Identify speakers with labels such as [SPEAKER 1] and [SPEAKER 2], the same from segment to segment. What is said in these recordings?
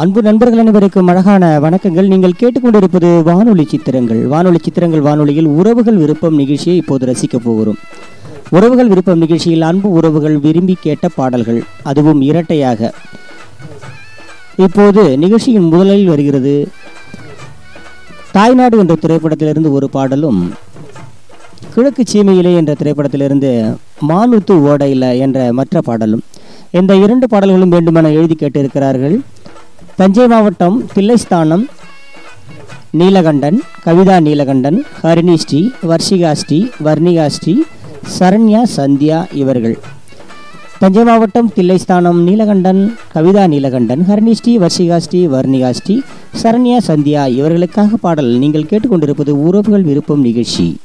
[SPEAKER 1] அன்பு நண்பர்கள் அனைவருக்கும் அழகான வணக்கங்கள். நீங்கள் கேட்டுக்கொண்டிருப்பது வானொலி சித்திரங்கள். வானொலி சித்திரங்கள் வானொலியில் உறவுகள் விருப்பம் நிகழ்ச்சியை இப்போது ரசிக்கப் போகிறோம். உறவுகள் விருப்பம் நிகழ்ச்சியில் அன்பு உறவுகள் விரும்பி கேட்ட பாடல்கள் அதுவும் இரட்டையாக. இப்போது நிகழ்ச்சியின் முதலில் வருகிறது தாய்நாடு என்ற திரைப்படத்திலிருந்து ஒரு பாடலும் கிழக்கு சீமையிலே என்ற திரைப்படத்திலிருந்து மானுத்து ஓடையில என்ற மற்ற பாடலும். இந்த இரண்டு பாடல்களும் வேண்டுமென எழுதி கேட்டிருக்கிறார்கள். தஞ்சை மாவட்டம் தில்லைஸ்தானம் நீலகண்டன் கவிதா நீலகண்டன் ஹரிணி ஸ்ரீ வர்ஷிகா ஸ்ரீ வர்ணிகா ஸ்ரீ சரண்யா சந்தியா இவர்கள். தஞ்சை மாவட்டம் தில்லைஸ்தானம் நீலகண்டன் கவிதா நீலகண்டன் ஹரிணிஸ்ரீ வர்ஷிகாஸ்ரீ வர்ணிகாஸ்ரீ சரண்யா சந்தியா இவர்களுக்காக பாடல் நீங்கள் கேட்டுக்கொண்டிருப்பது உறவுகள் விருப்பம் நிகழ்ச்சி.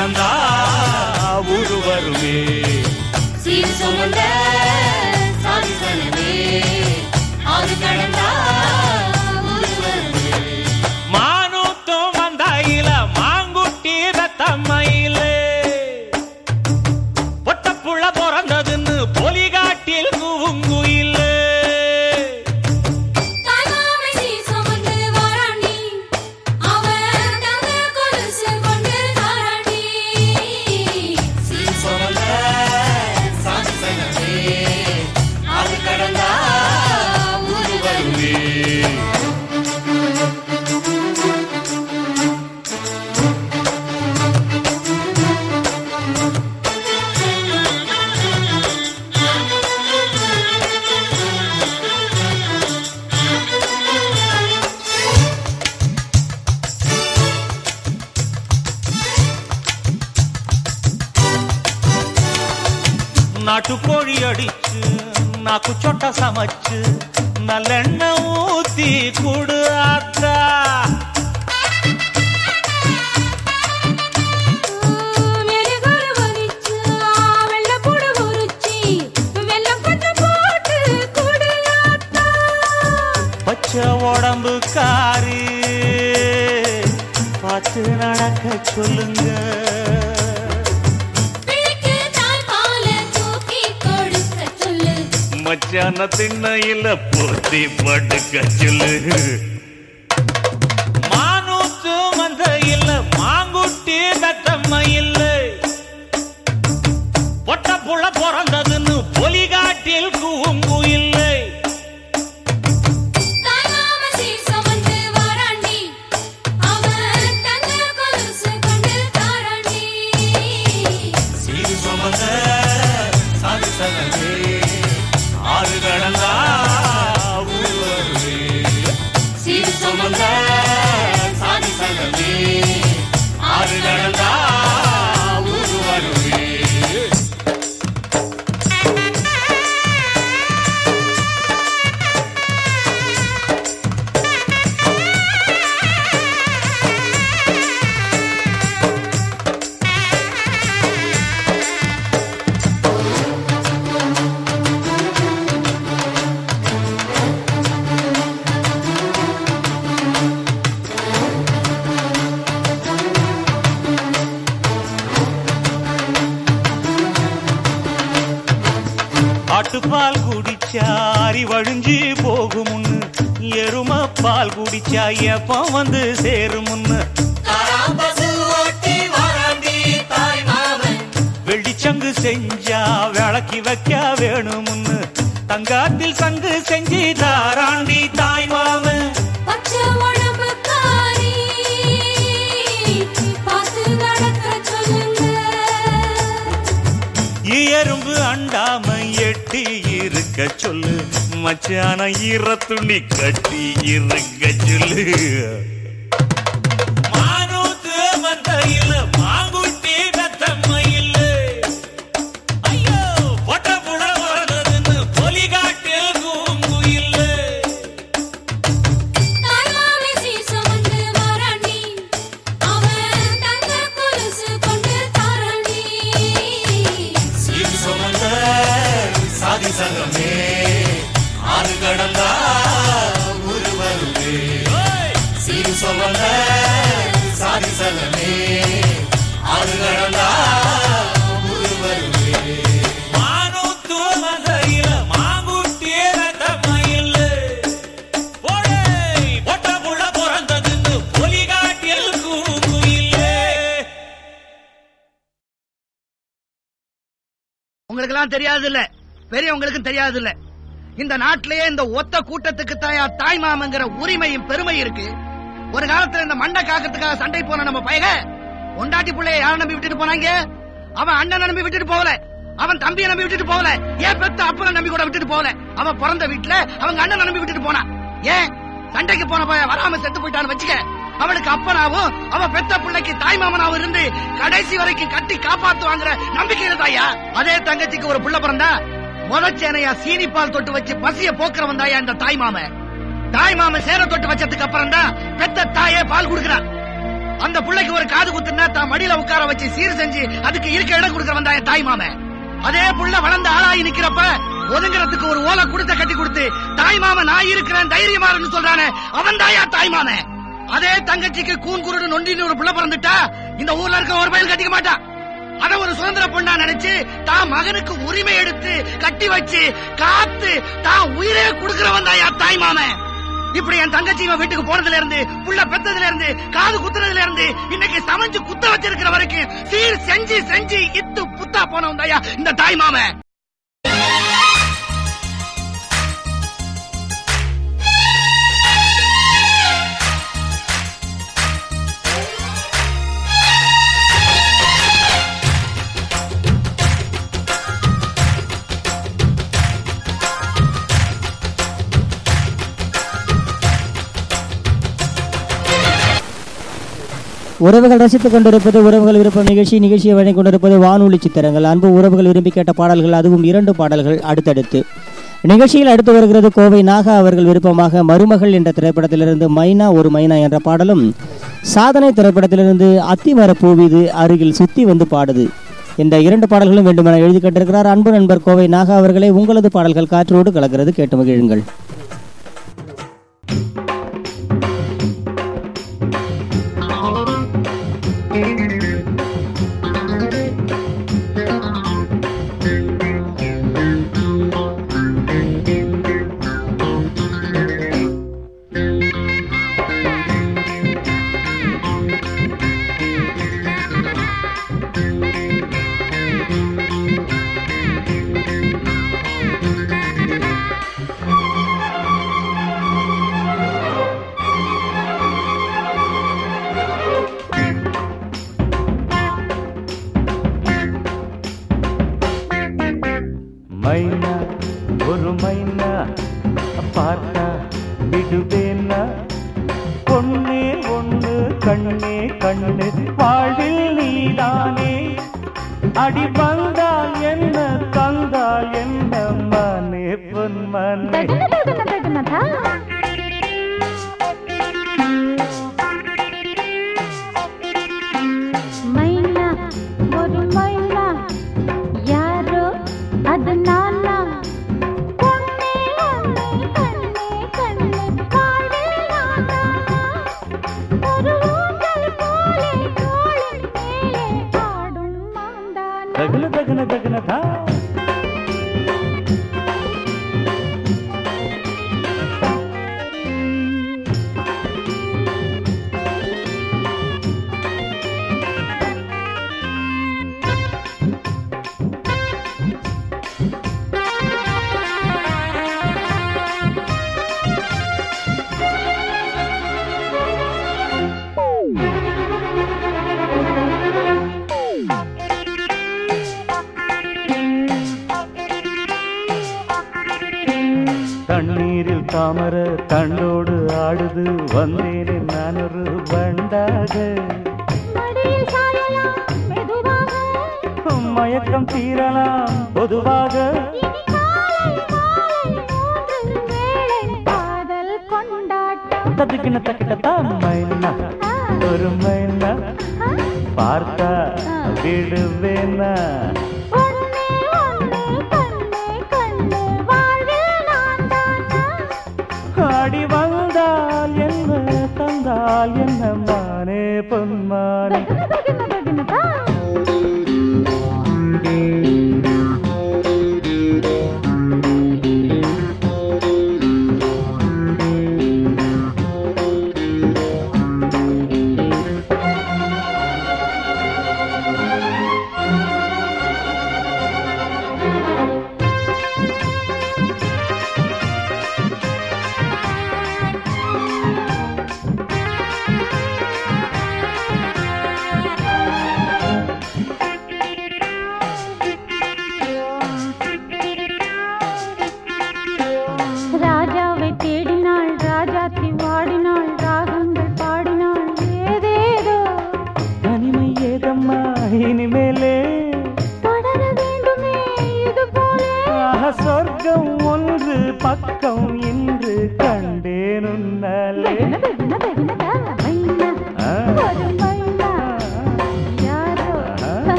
[SPEAKER 2] நடந்தா சங்கு செஞ்சா விளக்கி வைக்க வேணும்னு தங்காத்தில் சங்கு செஞ்சு தாராண்டி தாய்
[SPEAKER 3] மாமு.
[SPEAKER 2] எறும்பு அண்டாம எட்டி இருக்க சொல்லு. மச்சான ஈரத்துணி கட்டி இருக்க சொல்லு.
[SPEAKER 4] தெரியாது இல்ல பெரியவங்களுக்கும் தெரியாது இல்ல இந்த நாட்டிலேயே இந்த ஒத்த கூட்டத்துக்கு தாயா தாய் மாமங்கிற உரிமையும் பெருமை இருக்கு. ஒரு காலத்துல இந்த மண்டை காக்கிறதுக்காக சண்டை போன நம்ம பையக ஒண்டாட்டி பிள்ளைய யாரை நம்பி விட்டுட்டு போனாங்க? அவன் அண்ணனை நம்பி விட்டுட்டு போகல. அவன் தம்பியை நம்பி விட்டுட்டு போகல. ஏன் பெத்த அப்பனை நம்பி கூட விட்டுட்டு போகல? அவன் பிறந்த வீட்டுல அவங்க அண்ணனை நம்பி விட்டுட்டு போனான் ஏன்? சண்டைக்கு போன பையன் வராம செத்து போயிட்டான்னு வச்சுக்க. அவனுக்கு அப்பனாவும் அவன் பெத்த பிள்ளைக்கு தாய் மாமனாவும் இருந்து கடைசி வரைக்கும் கட்டி காப்பாத்துவாங்கிற நம்பிக்கையில தாயா அதே தங்கச்சிக்கு ஒரு புள்ள பிறந்தா முதச்சேனையா சீனிப்பால் தொட்டு வச்சு பசிய போக்குறவன் தாயா இந்த தாய் மாமன் தாய் மாமன் சேர தொட்டு வச்சதுக்கு அப்புறம் தான் பெத்த தாயே பால் குடுக்கிறான் அந்த பிள்ளைக்கு ஒரு காது குத்துனா தான் மடியில உட்கார வச்சு சீர் செஞ்சு அதுக்கு இருக்க இடம் கொடுக்கறவன் தான் என் தாய் அதே புள்ள வளர்ந்து ஆளாயி நிக்கிறப்ப ஒதுங்குறதுக்கு ஒரு ஓலை கொடுத்த கட்டி கொடுத்து தாய் மாமன் நான் இருக்கிறேன் தைரியமா இருந்து சொல்றானே அவன் தாயா தாய் மாமன் அதே தங்கச்சிக்கு கூன் குருடு நொண்டின்னு ஒரு புள்ள பிறந்துட்டா இந்த ஊர்ல இருக்க ஒரு பயில் கட்டிக்க மாட்டான் அத ஒரு சுதந்திர பொண்ணா நினைச்சு தான் மகனுக்கு உரிமை எடுத்து கட்டி வச்சு காத்து தான் உயிரே கொடுக்கிறவன் தாயா தாய் மாமன் இப்படி என் தங்கச்சி இவன் வீட்டுக்கு போனதுல இருந்து புள்ள பெத்ததுல இருந்து காது குத்துனதுல இருந்து இன்னைக்கு சமைச்சு குத்த வச்சிருக்கிற வரைக்கும் சீர் செஞ்சு செஞ்சு இத்து புத்தா போனவன் தாயா இந்த தாய் மாமன்
[SPEAKER 5] உறவுகள் ரசித்துக் கொண்டிருப்பது உறவுகள் விருப்பம் நிகழ்ச்சி நிகழ்ச்சியை வழங்கிக் கொண்டிருப்பது வானொலி சித்திரங்கள் அன்பு உறவுகள் விரும்பி கேட்ட பாடல்கள் அதுவும் இரண்டு பாடல்கள் அடுத்தடுத்து. நிகழ்ச்சியில் அடுத்து வருகிறது கோவை நாகா அவர்கள் விருப்பமாக மருமகள் என்ற திரைப்படத்திலிருந்து மைனா ஒரு மைனா என்ற பாடலும் சாதனை திரைப்படத்திலிருந்து அத்திமர பூவிது அருகில் சுத்தி வந்து பாடுது. இந்த இரண்டு பாடல்களும் வேண்டுமென எழுதி கேட்டிருக்கிறார் அன்பு நண்பர் கோவை நாகா அவர்களே உங்களது பாடல்கள் காற்றோடு கலக்கிறது கேட்டு மகிழுங்கள்.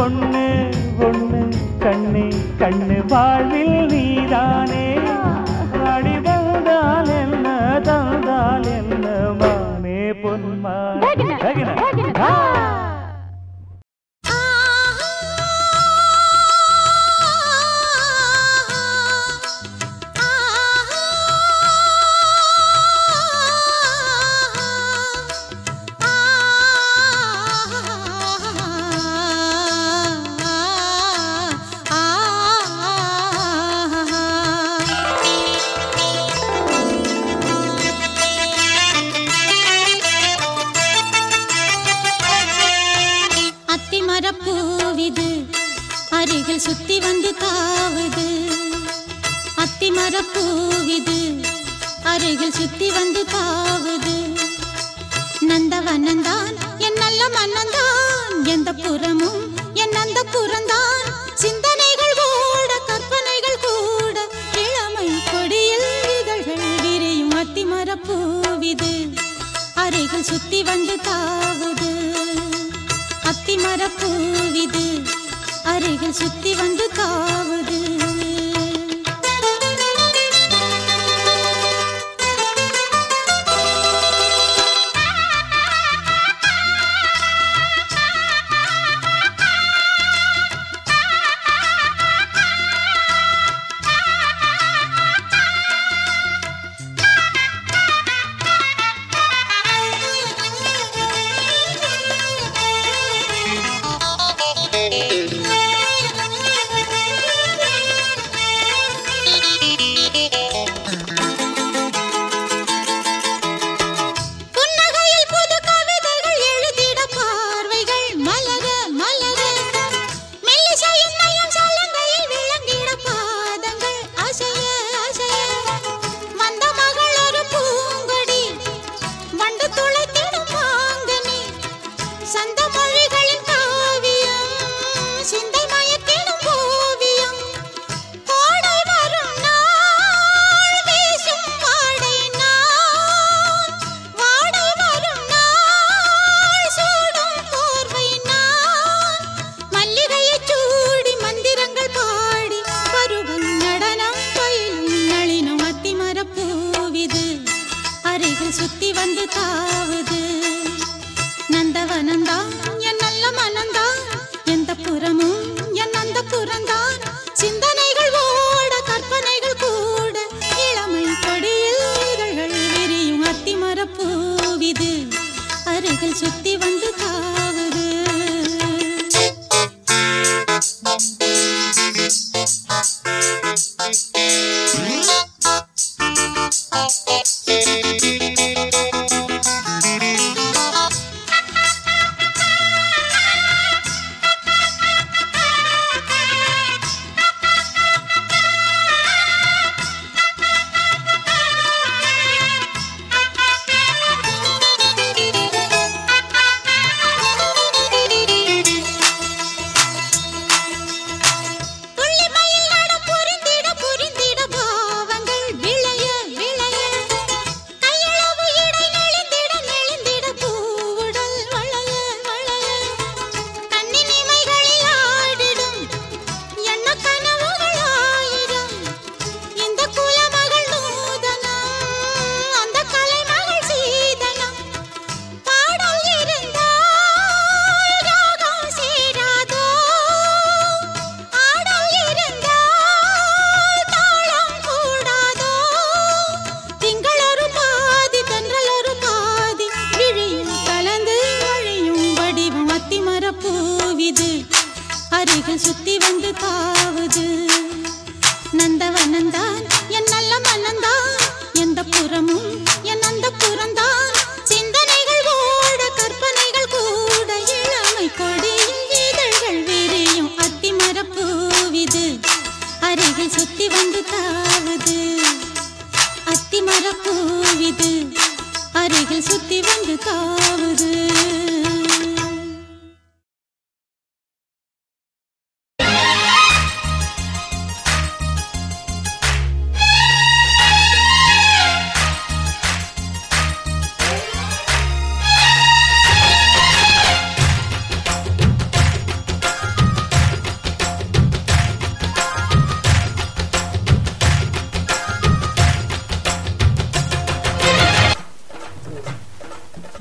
[SPEAKER 6] ஒன்று
[SPEAKER 7] ஒன்று கண்ணு கண்ணு வாழ்வில்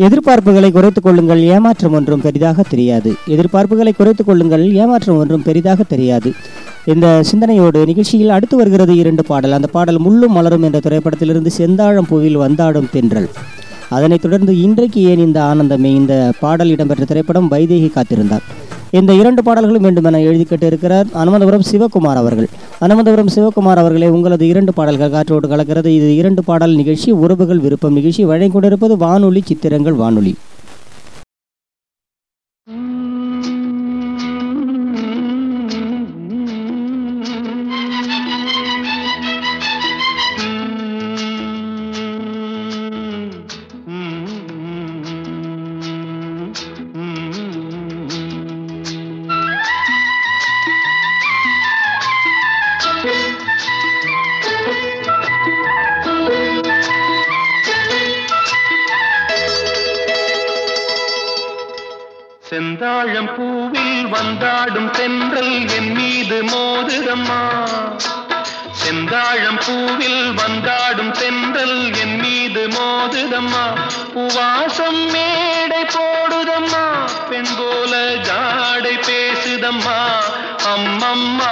[SPEAKER 5] எதிர்பார்ப்புகளை குறைத்துக் கொள்ளுங்கள் ஏமாற்றம் ஒன்றும் பெரிதாக தெரியாது. எதிர்பார்ப்புகளை குறைத்துக் கொள்ளுங்கள் ஏமாற்றம் ஒன்றும் பெரிதாக தெரியாது. இந்த சிந்தனையோடு நிகழ்ச்சியில் அடுத்து வருகிறது இரண்டு பாடல். அந்த பாடல் முள்ளும் மலரும் என்ற திரைப்படத்திலிருந்து செந்தாழம் பூவில் வந்தாடும் தென்றல். அதனைத் தொடர்ந்து இன்றைக்கு ஏன் இந்த ஆனந்தமே? இந்த பாடல் இடம்பெற்ற திரைப்படம் வைதேகி காத்திருந்தார். இந்த இரண்டு பாடல்களும் வேண்டுமென எழுதி கேட்டிருக்கிறார் அனுமந்தபுரம் சிவகுமார் அவர்கள். அனுமந்தபுரம் சிவகுமார் அவர்களே உங்களது இரண்டு பாடல்கள் காற்றோடு கலக்கிறது. இது இரண்டு பாடல் நிகழ்ச்சி உறவுகள் விருப்பம் நிகழ்ச்சி. வழங்கிக் கொண்டிருப்பது வானொலி சித்திரங்கள் வானொலி.
[SPEAKER 8] அம்மம்மா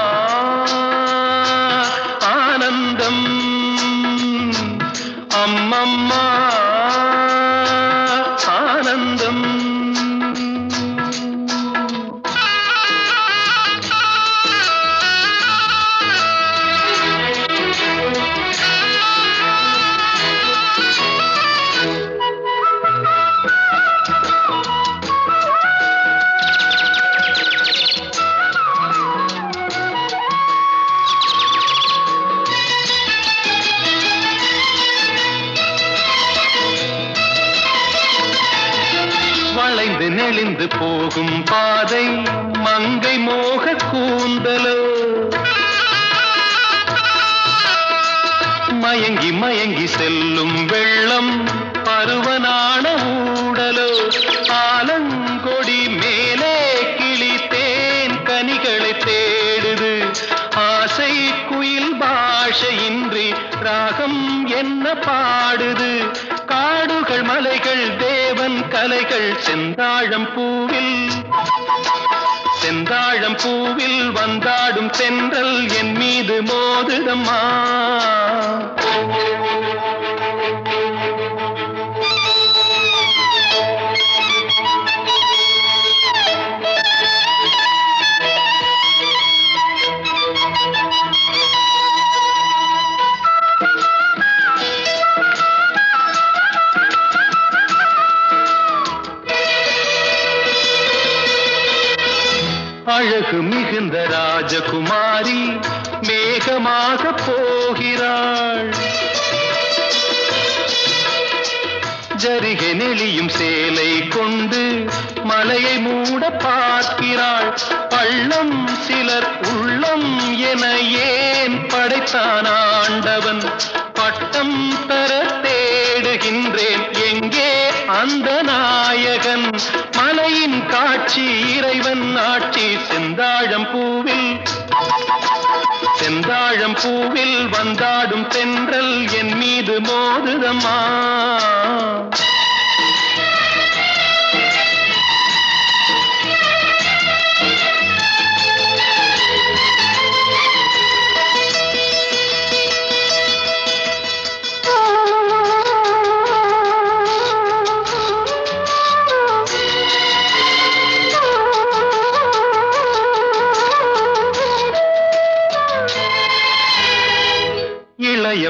[SPEAKER 8] செந்தாழம் பூவில். செந்தாழம் பூவில் வந்தாடும் தென்றல் என் மீது மோதுதம்மா ராஜகுமாரி மேகமாக போகிறாள். ஜரிகை நெளியும் சேலை கொண்டு மலையை மூட பார்க்கிறாள். பள்ளம் சிலர் உள்ளம் என ஏன் படைத்தான் ஆண்டவன்? பட்டம் தர அந்த நாயகன் மலையின் காட்சி இறைவன் ஆட்சி செந்தாழம் பூவில். செந்தாழம் பூவில் வந்தாடும் தென்றல் என் மீது மோதுதம்மா.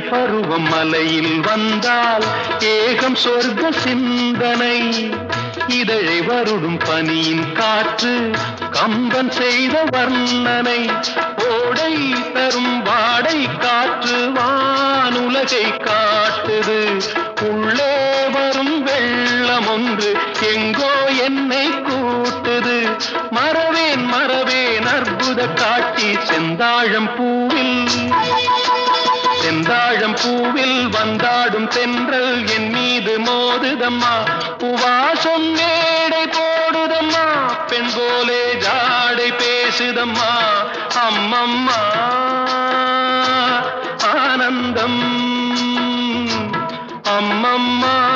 [SPEAKER 8] பருவம் மலையில் வந்தால் ஏகம் சொர்க்க சிந்தனை. இதழை வருடும் பனியின் காற்று கம்பன் செய்த வர்ணனை. ஓடை தரும் வாடை காற்று வானுலகை காட்டுது. உள்ளே வரும் வெள்ளம் ஒன்று எங்கோ என்னை கூட்டுது. மறவேன் மறவேன் அற்புத காட்சி செந்தாழம் பூவில். செந்தாழம் பூவில் வந்தாடும் தென்றல் என் மீது மோதுதம்மா. புவாசம் மேடை போடுதம்மா. பெண் போலே ஜாடை பேசுதம்மா. அம்மம்மா ஆனந்தம். அம்மம்மா.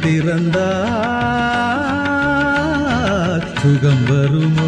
[SPEAKER 9] கண் திறந்தார். சுகம் வருமா?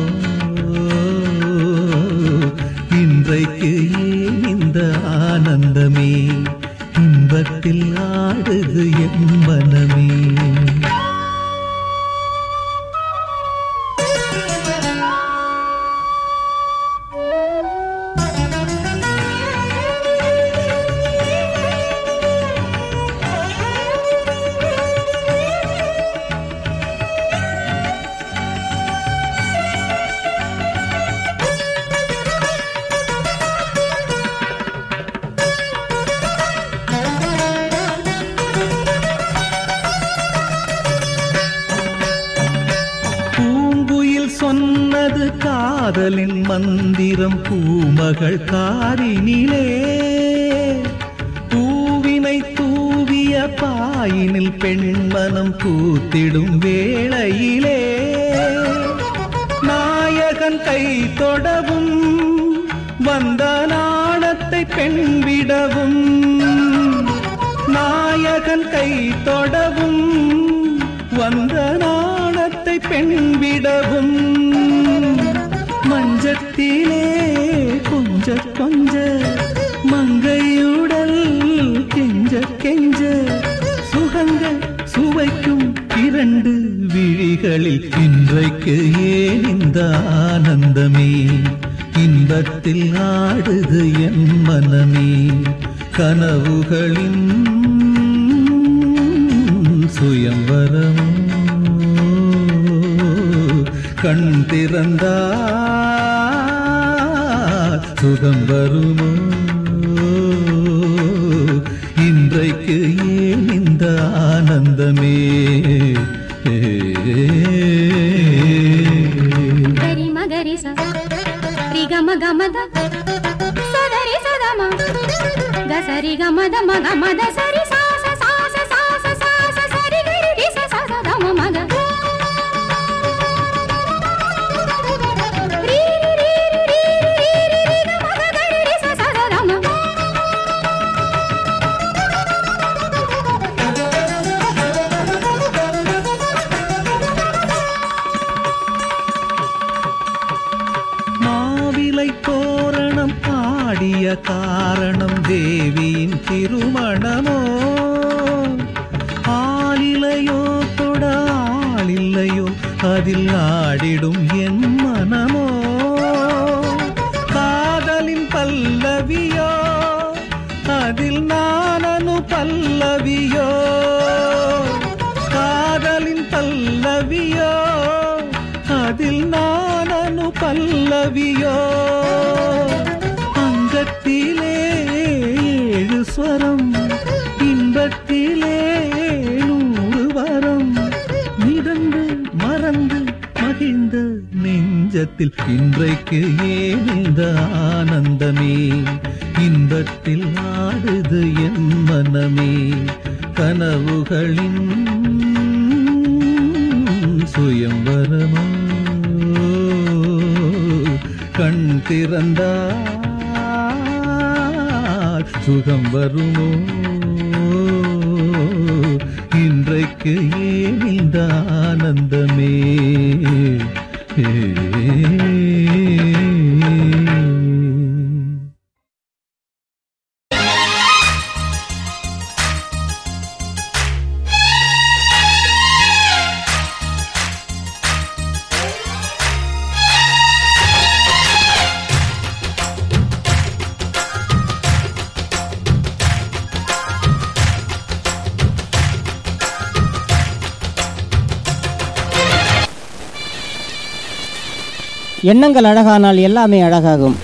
[SPEAKER 2] எண்ணங்கள் அழகானால் எல்லாமே அழகாகும்.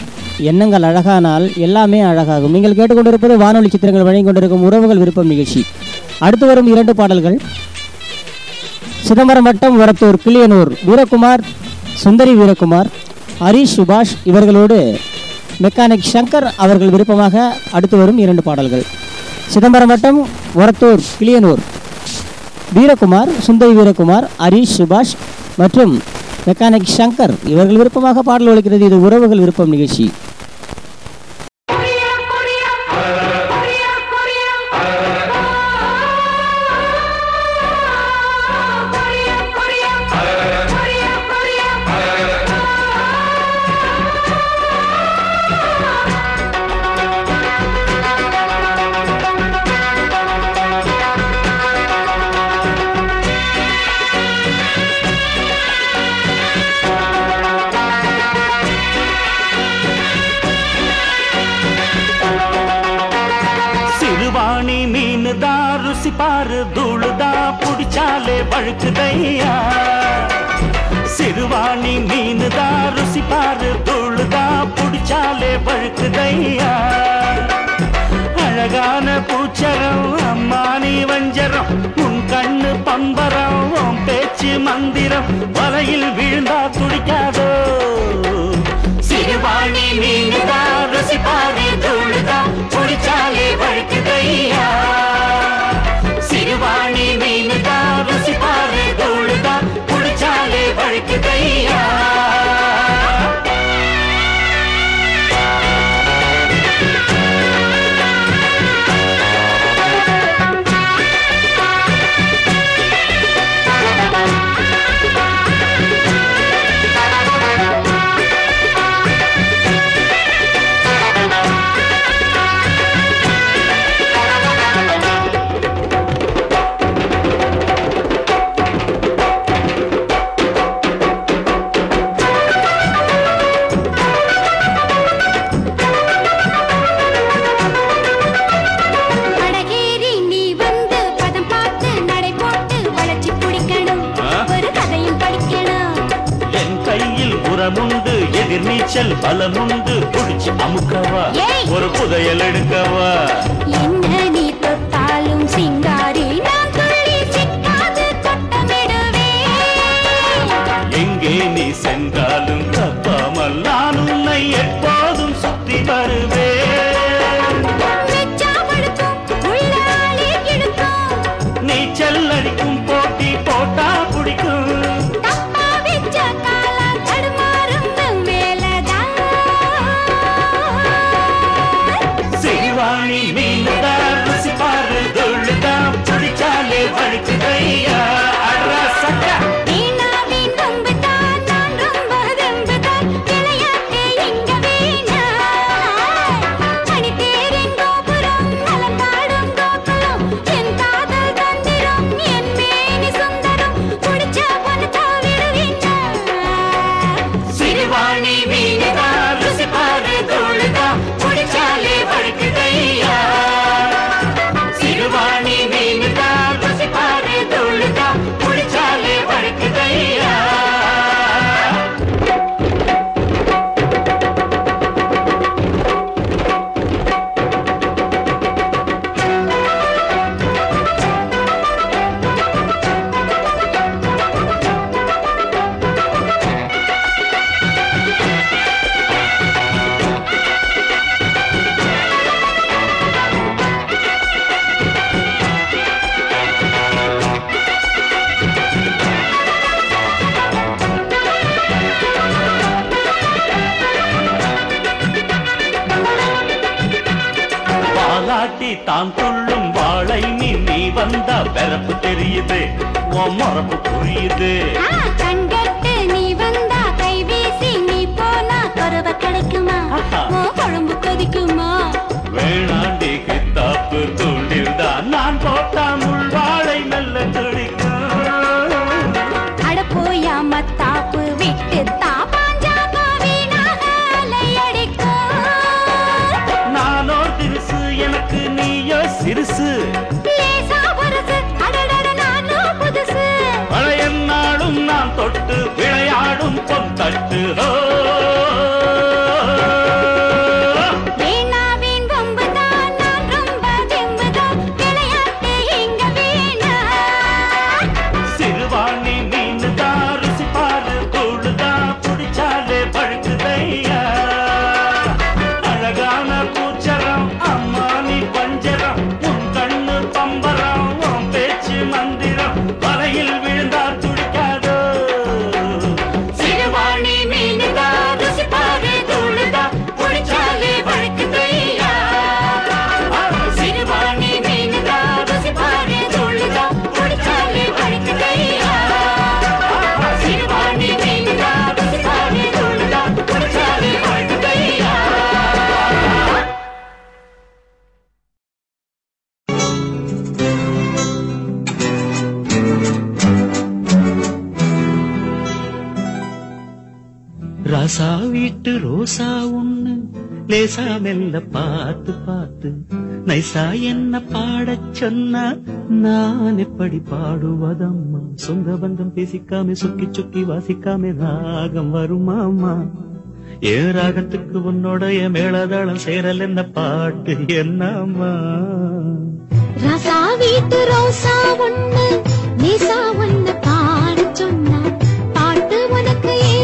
[SPEAKER 2] எண்ணங்கள் அழகானால் எல்லாமே அழகாகும். நீங்கள் கேட்டுக்கொண்டிருப்பது வானொலி சித்திரங்கள் வழங்கி கொண்டிருக்கும் உறவுகள் விருப்பம் நிகழ்ச்சி. அடுத்து வரும் இரண்டு பாடல்கள். சிதம்பரம் வட்டம் வரத்தூர் கிளியனூர் வீரகுமார் சுந்தரி வீரகுமார் ஹரிஷ் சுபாஷ் இவர்களோடு மெக்கானிக் சங்கர் அவர்கள் விருப்பமாக அடுத்து வரும் இரண்டு பாடல்கள். சிதம்பரம் வட்டம் ஒரத்தூர் கிளியனூர் வீரகுமார் சுந்தரி வீரகுமார் ஹரிஷ் சுபாஷ் மற்றும் மெக்கானிக் சங்கர் இவர்கள் விருப்பமாக பாடல் ஒழிக்கிறது. இது உறவுகள் விருப்பம் நிகழ்ச்சி.
[SPEAKER 10] அலமுண்டு புடிச்சு அமுக்கவா? ஒரு புதையல் எடுக்கவா?
[SPEAKER 2] நைசா மெல்ல பார்த்து பார்த்து நைசா என்ன பாடச் சொன்னா நான் எப்படி பாடுவதம்மா? சொந்த பந்தம் பேசிக்காம சுக்கி சுக்கி வாசிக்காம ராகம் வருமாமா என் ராகத்துக்கு உன்னோடைய மேலதாளம் சேரல் என்ன பாட்டு என்னம்மா?
[SPEAKER 11] ரசா வீட்டு ரோசா ஒண்ணு நேசா ஒண்ணு பாட சொன்னா பாட்டு உனக்கு ஏன்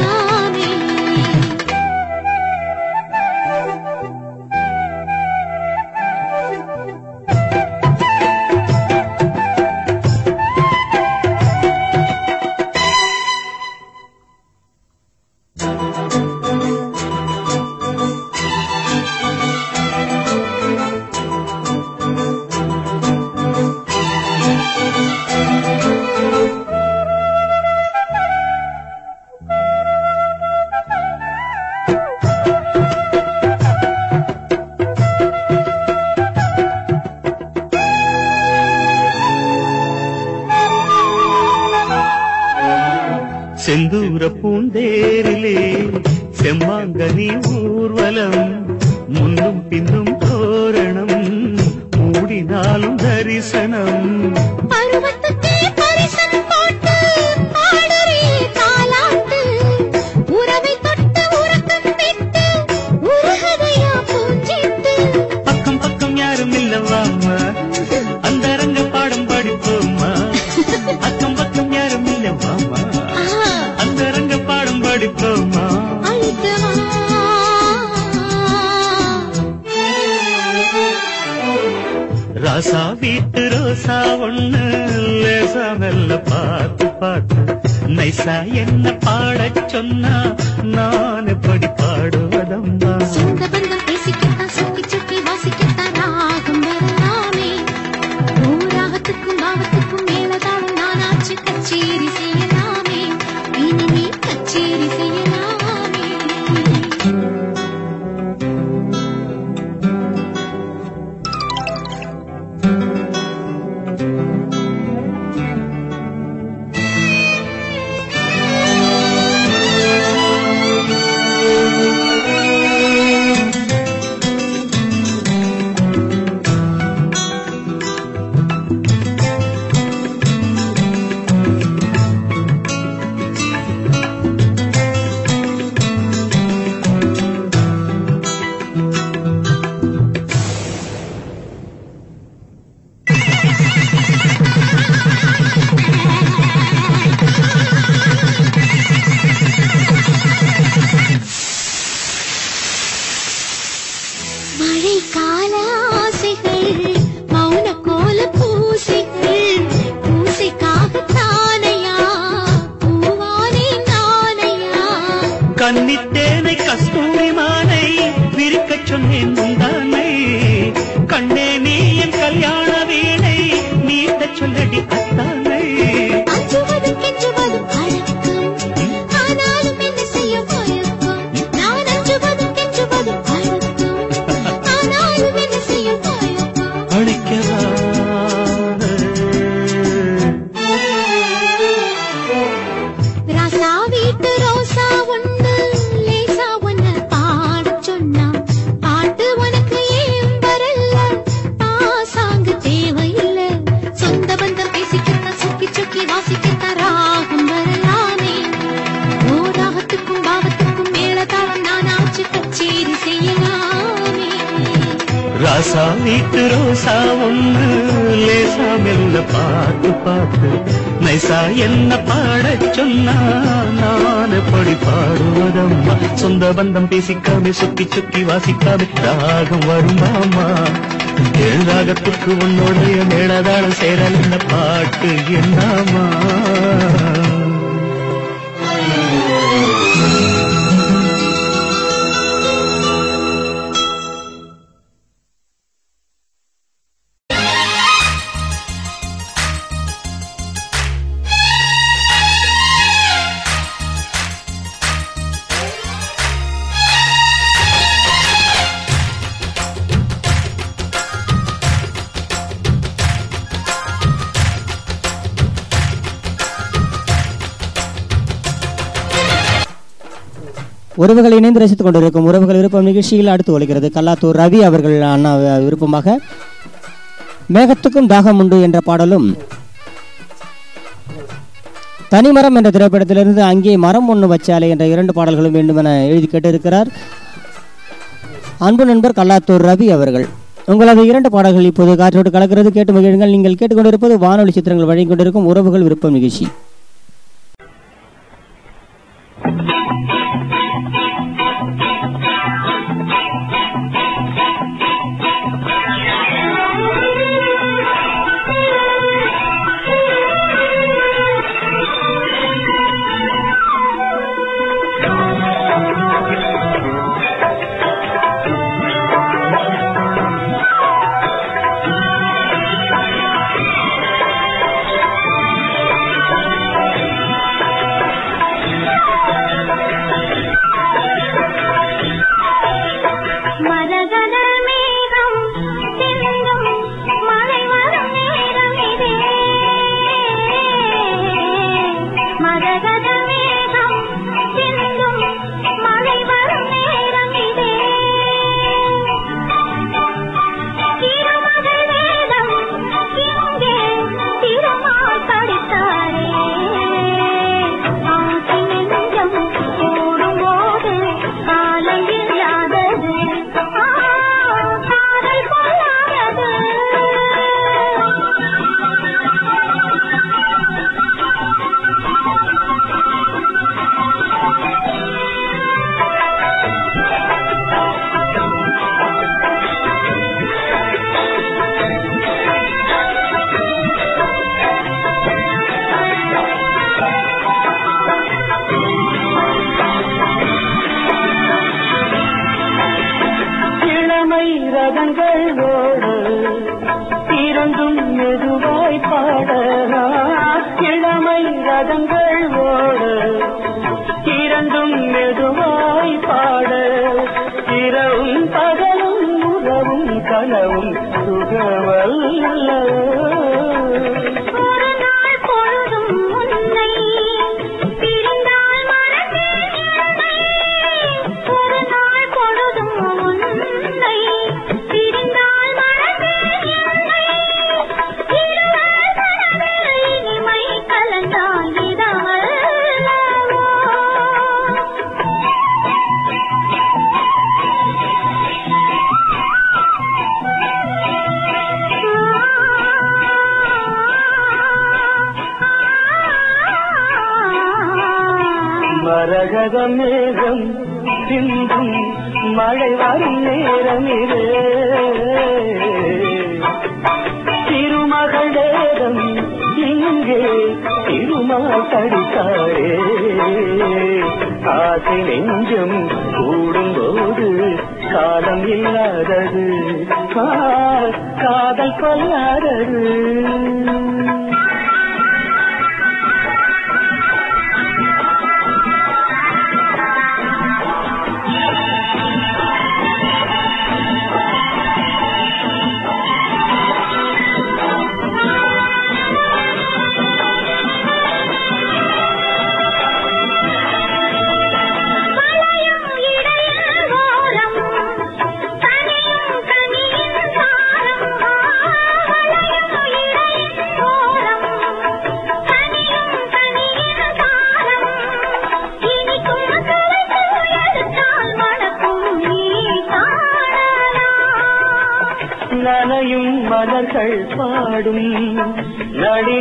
[SPEAKER 5] சிந்தனை கொண்டிருக்கும் உறவுகள் விருப்பம் நிகழ்ச்சியில் அடுத்து ஒழிக்கிறது கல்லாத்தூர் ரவி அவர்கள் அண்ணா விருப்பமாக மேகத்துக்கும் தாகம் உண்டு என்ற பாடலும் தனிமரம் என்ற திரைப்படத்திலிருந்து அங்கே மரம் ஒன்று வச்சாலே என்ற இரண்டு பாடல்களும் வேண்டும் என எழுதி கேட்டிருக்கிறார். அன்பு நண்பர் கல்லாத்தூர் ரவி அவர்கள். உங்களது இரண்டு பாடல்கள் இப்போது காற்றோடு கலக்கிறது. கேட்டு மகிழுங்கள். நீங்கள் கேட்டுக்கொண்டிருப்பது வானொலி சித்திரங்கள். வழங்கிக் கொண்டிருக்கும் உறவுகள் விருப்பம் நிகழ்ச்சி.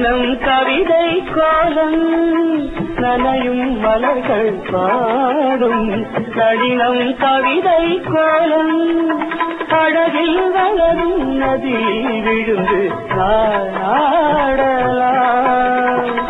[SPEAKER 8] நளினம் கவிதை கோலம் நனையும் மலர்கள் பாடும். நளினம் கவிதை கோலம் அழகில் வளரும் நதி விழுந்து ஆடலாம்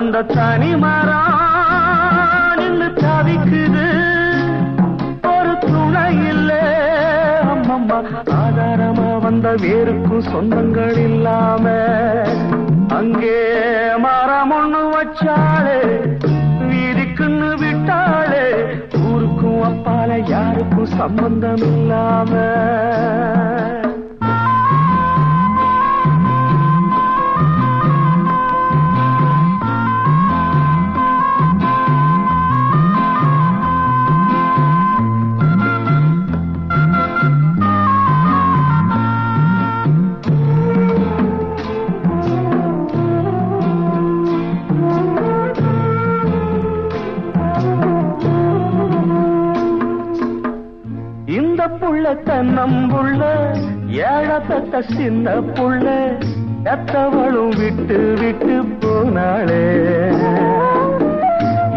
[SPEAKER 8] அந்த தனி மரம் நின்னு தவிக்குது. ஒரு துணை இல்லே அம்மம்மா ஆதாரமா வந்த வேருக்கும் சொந்தங்கள் இல்லாம. அங்கே மரம் ஒண்ணு வச்சாளே வீதிக்குன்னு விட்டாளே. ஊருக்கும் அப்பால யாருக்கும் சம்பந்தம் இல்லாம. சின்ன புள்ள எத்தவளும் விட்டு விட்டு போனாளே.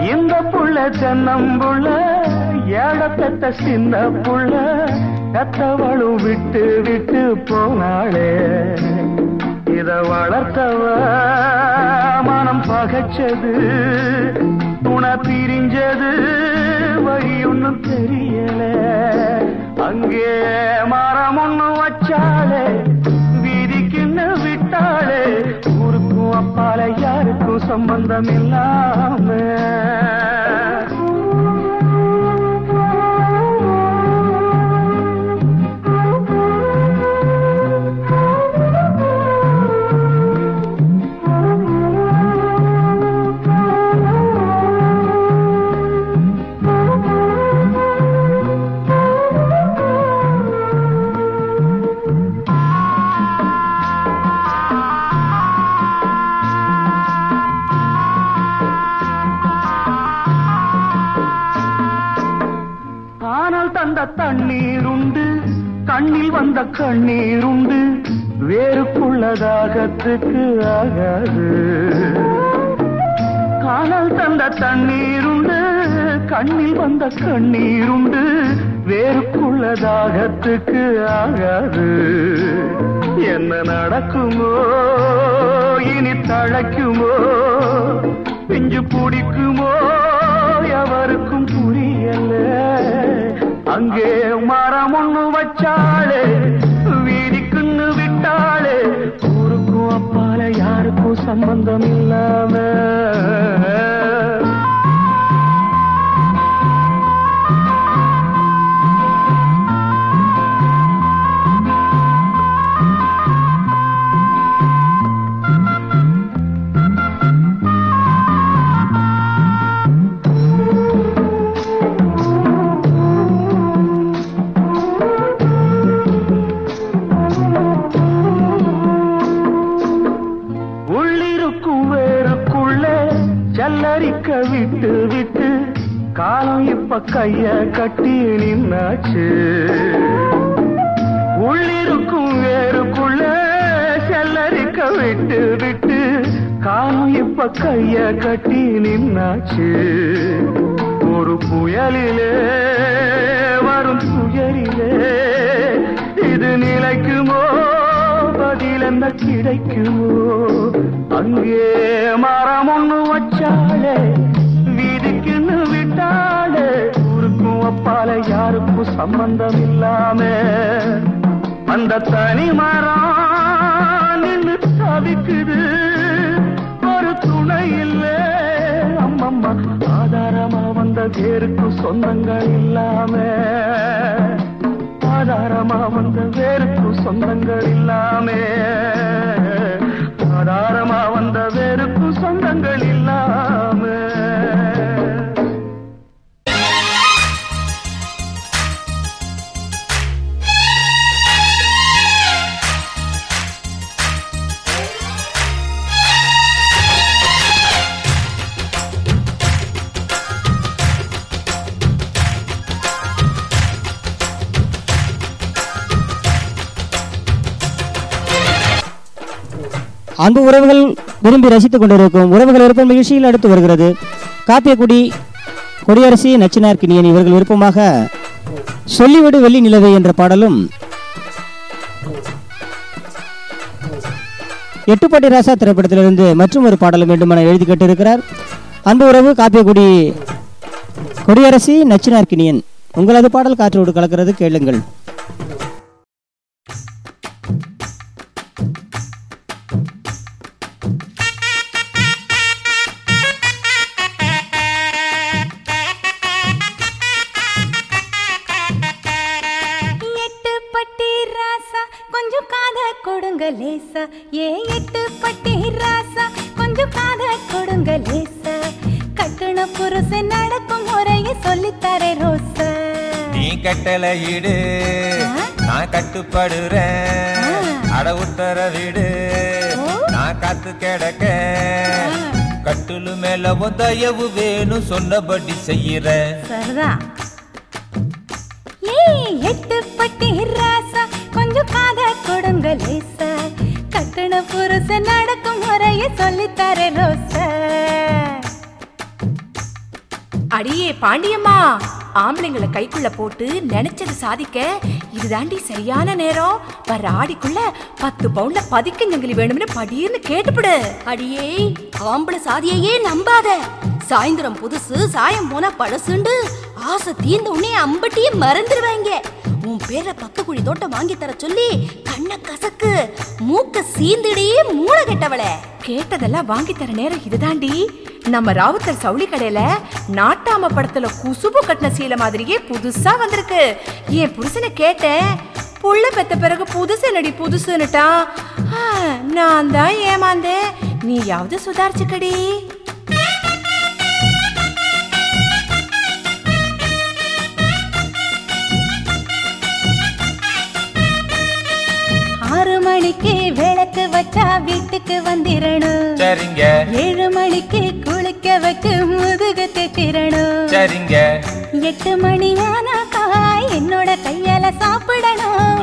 [SPEAKER 8] இந்த புள்ள தென்னம்புள்ள ஏழத்தட்ட சின்ன புள்ள எத்தவளும் விட்டு விட்டு போனாளே. இத வளர்த்தவ மனம் பகச்சது துணை பிரிஞ்சது வழி ஒண்ணும் தெரியல. அங்கே அப்பால யாருக்கும் சம்பந்தம் இல்லாம
[SPEAKER 5] விரும்பி ரசித்துக் கொண்டிருக்கும் உறவுகள் விருப்பம் நிகழ்ச்சியில் அடுத்து வருகிறது. காப்பியக்குடி கொடியரசி நச்சினார் கிணியன் இவர்கள் விருப்பமாக சொல்லிவிடு வெள்ளி நிலவை என்ற பாடலும் எட்டுப்பட்டி ராசா திரைப்படத்திலிருந்து மற்றும் ஒரு பாடலும் வேண்டுமென எழுதி கேட்டிருக்கிறார். அன்பு உறவு காப்பியக்குடி கொடியரசி நச்சினார் கிணியன் உங்களது பாடல் காற்றோடு கலக்கிறது கேளுங்கள்.
[SPEAKER 12] நீ கட்டளை இடு நான் கட்டுப்படுறேன். அட உத்தர விடு. நான் காத்து கிடக்க. கட்டுலு மேல உன் தயவு வேணும் சொன்னபடி செய்யறேன்.
[SPEAKER 7] எட்டு பட்டி ராசா கொஞ்சம் காத கொடுங்க லேசா. கட்டுன புருஷன் நடக்கும் முறையை சொல்லித்தரே ரோசா
[SPEAKER 13] அடியே பாண்டியம்மா. ஆம்பளைங்களை கைக்குள்ள போட்டு நினைச்சது சாதிக்க இதுதாண்டி சரியான நேரம். வர ஆடிக்குள்ள பத்து பவுன்ல பதிக்கஞ்சங்கிலி வேணும்னு படின்னு கேட்டுப்படு.
[SPEAKER 14] அடியே ஆம்பளை சாதியையே நம்பாத. சாயந்தரம் புதுசு சாயம் போனா பழசுண்டு. ஆசை தீர்ந்த உடனே அம்பட்டியே மறந்துடுவாங்க உன் பேர்ல பத்து குழி தோட்டம் வாங்கி தர சொல்லி கண்ண கசக்கு மூக்க சீந்திடி மூளை கெட்டவளே.
[SPEAKER 13] கேட்டதெல்லாம் வாங்கி தர நேரம் இதுதாண்டி. நம்ம ராவுத்தர் சவுளி கடையில நாட்டாம படத்துல குசுபு கட்டின சீலை மாதிரியே புதுசா வந்திருக்கு. என் புருஷனை கேட்டேன். புள்ள பெத்த பிறகு புதுசு என்னடி புதுசுன்னுட்டான். நான் தான் ஏமாந்தேன். நீயாவது சுதாரிச்சுக்கடி.
[SPEAKER 7] ஆறு மணிக்கு விளக்கு வச்சா வீட்டுக்கு வந்திரணும்.
[SPEAKER 12] சரிங்க.
[SPEAKER 7] ஏழு மணிக்கு குளிக்க வச்சு முதுகு தேத்திரணும்
[SPEAKER 12] சரிங்க.
[SPEAKER 7] எட்டு மணி ஆனாக்கா என்னோட கையால சாப்பிடணும்.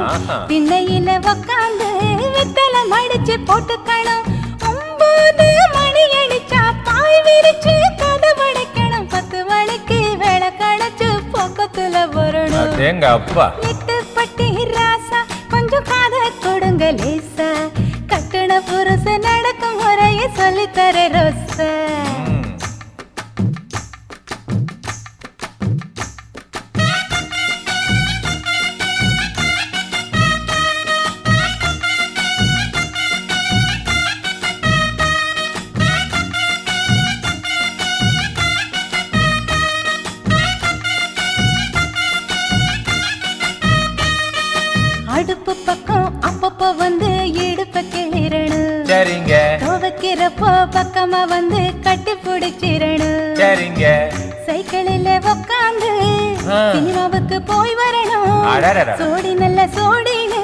[SPEAKER 7] திண்ணையில உக்காந்து வெத்தல மடிச்சு போட்டுக்கணும். ஒன்பது மணி அடிச்சா பாய் விரிச்சு கதவடைக்கணும் பத்து மணிக்கு விளக்கடைச்சு பக்கத்துல வரணும்.
[SPEAKER 12] எங்க அப்பா
[SPEAKER 7] எட்டு பட்டி ராசா கொஞ்சம் வாங்க கொடுங்க லேசா கட்டுன புருஷ நடக்கும் முறையை சொல்லித்தர ரோசா. வந்து இடுப்ப கிளிரணும்
[SPEAKER 12] சரிங்க.
[SPEAKER 7] துவைக்கிறப்போ பக்கமா வந்து கட்டி பிடிச்சிரணும்
[SPEAKER 12] சரிங்க.
[SPEAKER 7] சைக்கிளில் உக்காந்து. சினிமாவுக்கு போய் வரணும். சோடி நல்ல சோடின்னு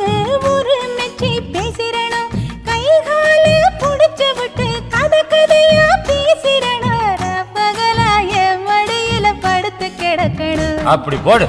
[SPEAKER 7] ஒரு மெச்சி பேசிரணும் கை காலு புடிச்சு விட்டு கதை கதையா பேசிரணும் பகலா என் மடியில படுத்து கிடக்கணும்.
[SPEAKER 12] அப்படி போடு.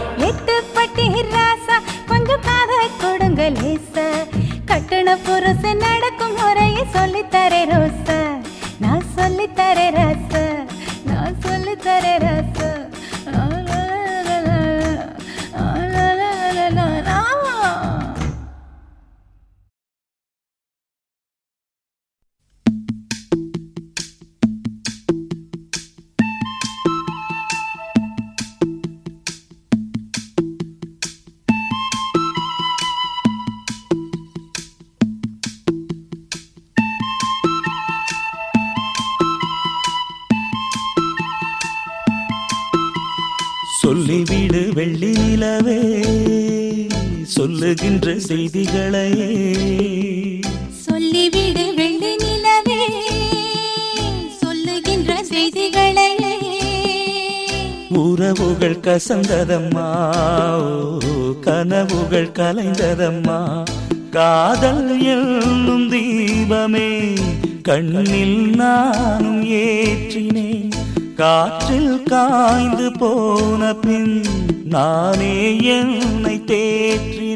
[SPEAKER 7] நிலவே சொல்லுகின்ற செய்திகளையே
[SPEAKER 15] சொல்லிவிடு வெள்ளி நிலவே சொல்லுகின்ற செய்திகளையே
[SPEAKER 7] உறவுகள் கசந்ததம்மா கனவுகள் கலைந்ததம்மா. காதல் என்னும் தீபமே கண்ணில் நானும் ஏற்றினேன். காற்றில் காய்ந்து போன பின் நானே என்னை தேற்றி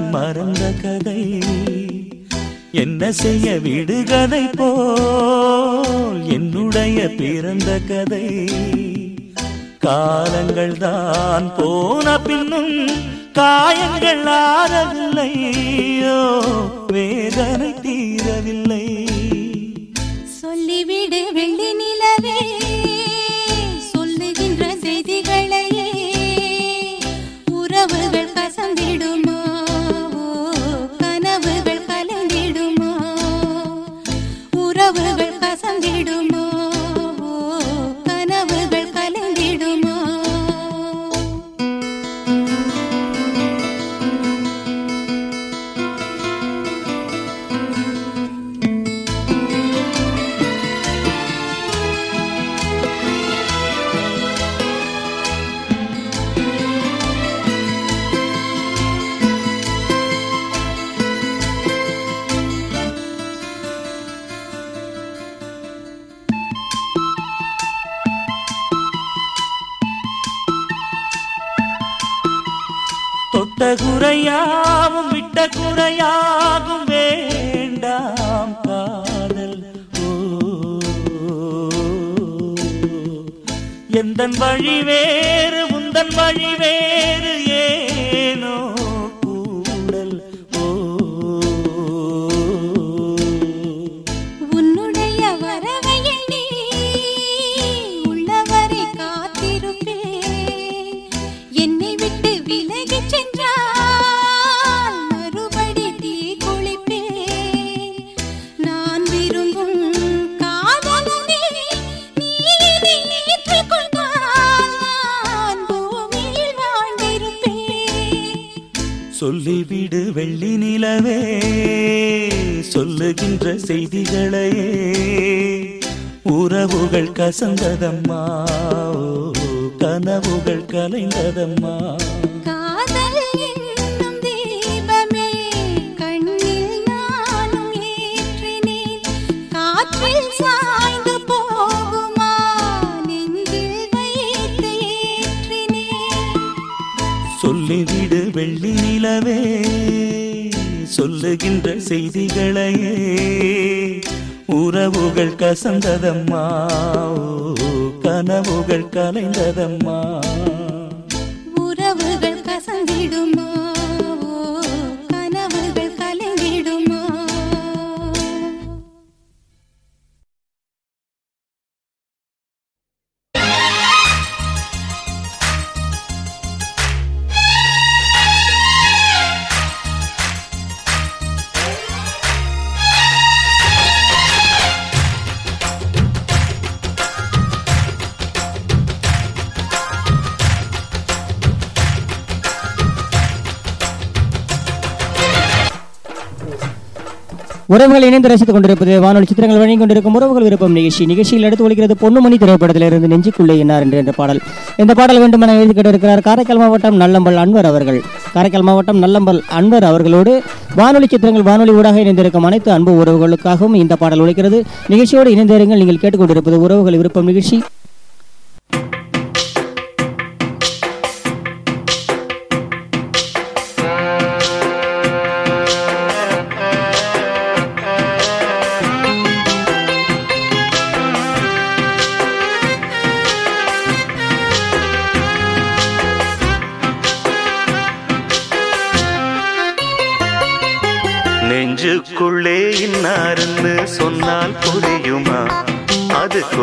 [SPEAKER 7] மறந்த கதை. என்ன செய்ய விடுகதை போல் என்னுடைய பிறந்த கதை. காலங்கள் தான் போன பின்னும் காயங்கள் ஆறவில்லையோ வேதனை தீரவில்லை. விட்ட குறையாவும் விட்ட குறையாகும் வேண்டாம் காதல். ஓ எந்தன் வழி வேறு உந்தன் வழி வேறு சொல்லிவிடு வெள்ளி நிலவே சொல்லுகின்ற செய்திகளையே. உறவுகள் கசந்ததம்மா கனவுகள் கலைந்ததம்மா.
[SPEAKER 2] சொல்லுகின்ற செய்திகளையே. உறவுகள் கசந்ததம்மா கனவுகள் கலைந்ததம்மா.
[SPEAKER 15] உறவுகள்
[SPEAKER 5] இணைந்து ரசித்துக் கொண்டிருப்பது வானொலி சித்திரங்கள் வழங்கிக் கொண்டிருக்கும் உறவுகள் விருப்பம் நிகழ்ச்சி. நிகழ்ச்சியில் எடுத்து ஒழிக்கிறது பொன்னுமணி திரைப்படத்திலிருந்து நெஞ்சுக்குள்ளே என்னார் என்று என்ற பாடல். இந்த பாடல் வேண்டுமென எழுதி கேட்டிருக்கிறார் காரைக்கால் மாவட்டம் நல்லம்பல் அன்வர் அவர்கள். காரைக்கால் மாவட்டம் நல்லம்பல் அன்வர் அவர்களோடு வானொலி சித்திரங்கள் வானொலி ஊடாக இணைந்திருக்கும் அனைத்து அன்பு உறவுகளுக்காகவும் இந்த பாடல் ஒழிக்கிறது நிகழ்ச்சியோடு இணைந்திருங்கள். நீங்கள் கேட்டுக்கொண்டிருப்பது உறவுகள் விருப்பம் நிகழ்ச்சி.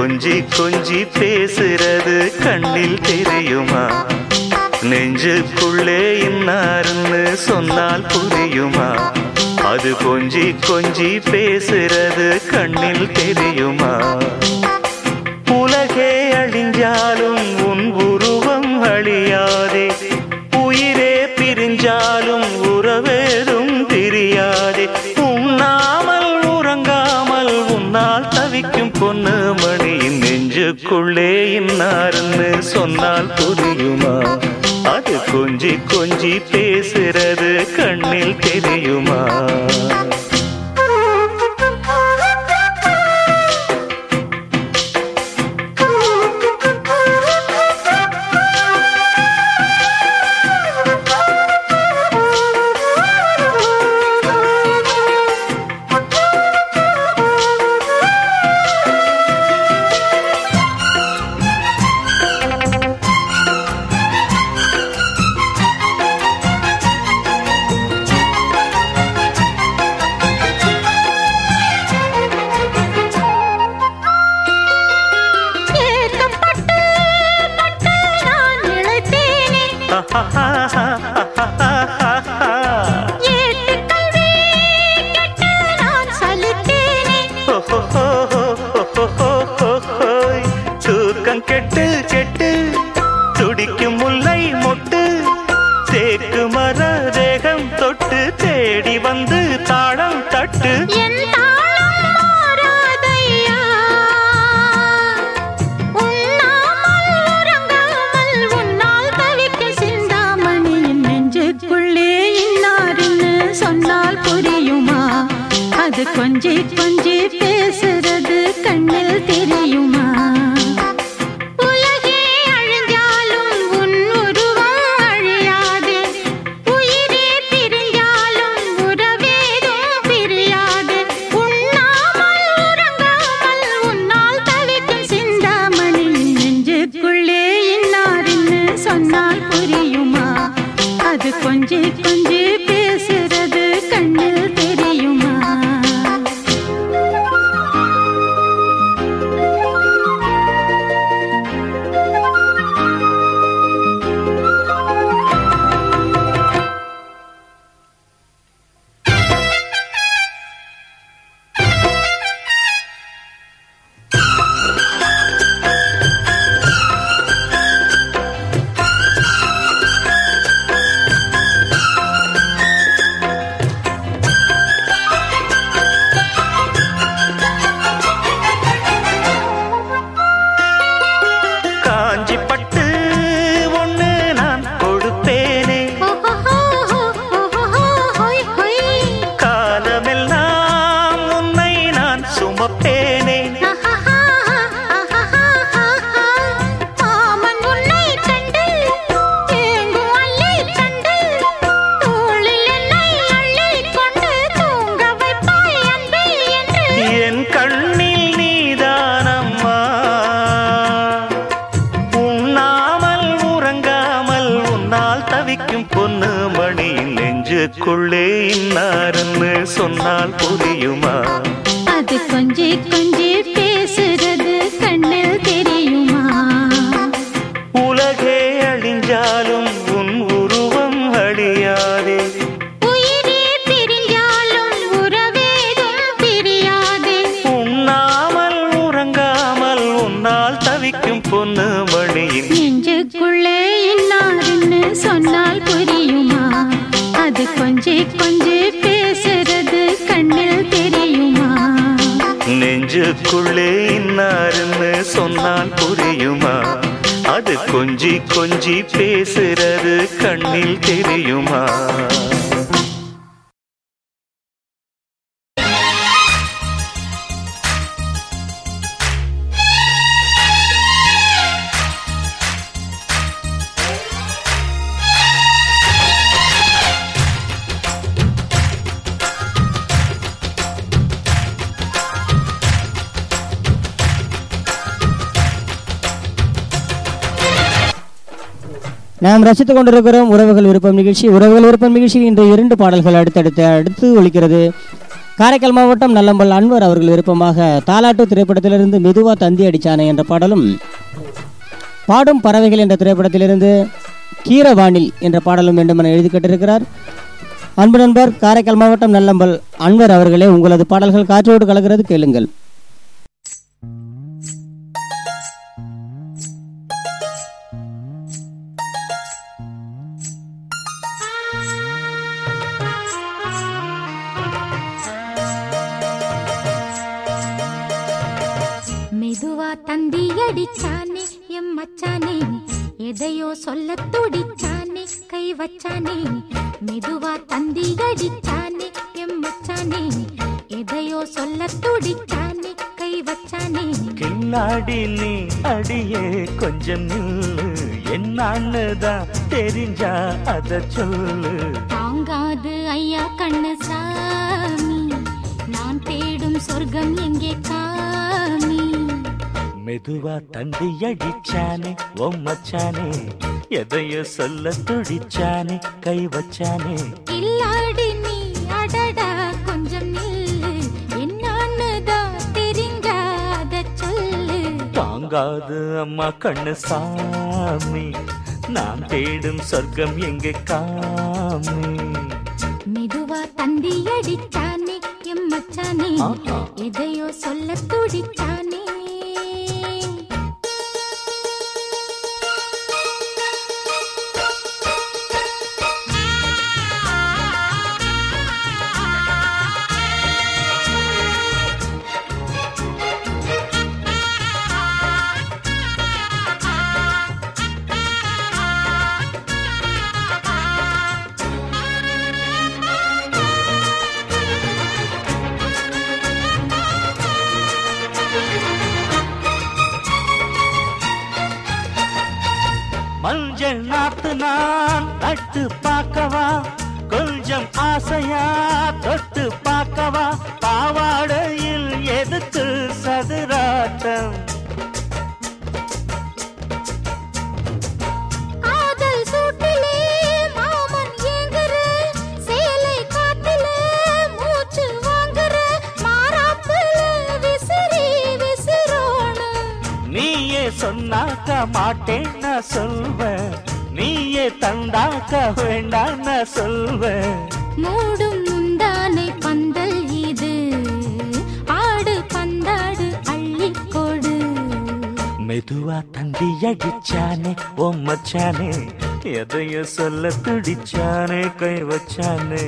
[SPEAKER 2] கொஞ்சி கொஞ்சி பேசுறது கண்ணில் தெரியுமா? நெஞ்சுக்குள்ளே இன்னாருன்னு சொன்னால் புரியுமா? அது கொஞ்சி கொஞ்சி பேசுறது கண்ணில் தெரியுமா? நெஞ்சுக்குள்ளே இன்னார்னு சொன்னால் புரியுமா? அது கொஞ்சி கொஞ்சி பேசுறது கண்ணில் தெரியும்.
[SPEAKER 3] கொஞ்சி பேசுறது கண்ணில் தெரியுமா? நெஞ்சுக்குள்ளே இன்னாருன்னு சொன்னால் புரியுமா? அது கொஞ்சி கொஞ்சி பேசுறது கண்ணில் தெரியுமா?
[SPEAKER 5] நாம் ரசித்துக் கொண்டிருக்கிறோம். உறவுகள் விருப்பம் நிகழ்ச்சி உறவுகள் விருப்பம் நிகழ்ச்சி. இன்று இரண்டு பாடல்கள் அடுத்தடுத்து அடுத்து ஒலிக்கிறது. காரைக்கால் மாவட்டம் நல்லம்பல் அன்வர் அவர்கள் விருப்பமாக தாலாட்டு திரைப்படத்திலிருந்து மெதுவா தந்தி அடிச்சானே என்ற பாடலும் பாடும் பறவைகள் என்ற திரைப்படத்திலிருந்து கீரவானில் என்ற பாடலும் வேண்டும் என எழுதி கேட்டிருக்கிறார். அன்பு நண்பர் காரைக்கால் மாவட்டம் நல்லம்பல் அன்வர் அவர்களே உங்களது பாடல்கள் காற்றோடு கலக்கிறது கேளுங்கள்.
[SPEAKER 3] மெதுவா தந்தி அடிச்சானே எம் மச்சானே எதையோ சொல்ல துடிச்சானே கை வச்சானே மெதுவா தந்தி அடிச்சானே எம் மச்சானே எதையோ சொல்ல துடிச்சானே கை வச்சானே.
[SPEAKER 2] கில்லாடி நீ அடியே கொஞ்சம் நில்லு என்னான்னு தான் தெரிஞ்சா அத சொல்லு.
[SPEAKER 3] தாங்காது ஐயா கண்ணு சாமி நான் தேடும் சொர்க்கம் எங்கே காமி
[SPEAKER 2] மெதுவா தந்தி அடிச்சானே ஓ மச்சானே எதையோ சொல்ல துடிச்சானே கை வச்சானே.
[SPEAKER 3] இல்லாடி நீ அடடா கொஞ்சம்
[SPEAKER 2] தாங்காது அம்மா கண்ணு சாமி நான் தேடும் சொர்க்கம் எங்கே காமி.
[SPEAKER 3] மெதுவா தந்தி அடிச்சானே எம் மச்சானே
[SPEAKER 2] ஆஹா.
[SPEAKER 3] எதையோ சொல்ல துடிச்சானே.
[SPEAKER 2] நான் நட்டு பார்க்கவா? கொஞ்சம் ஆசையா? தொட்டு பார்க்கவா? பாவாடையில் எதுக்கு சதுராட்டம். சொன்னாக்க மாட்டேன் நான் சொல்வேன். நீயே தந்தாக்க வேண்டாம் நான் சொல்வேன்.
[SPEAKER 3] மூடும் முந்தானை பந்தல் இது. ஆடு பந்தாடு அள்ளிக்கொடு.
[SPEAKER 2] மெதுவா தந்தி அடிச்சானே ஓ மச்சானே எதையோ சொல்ல துடிச்சானே கை வச்சானே.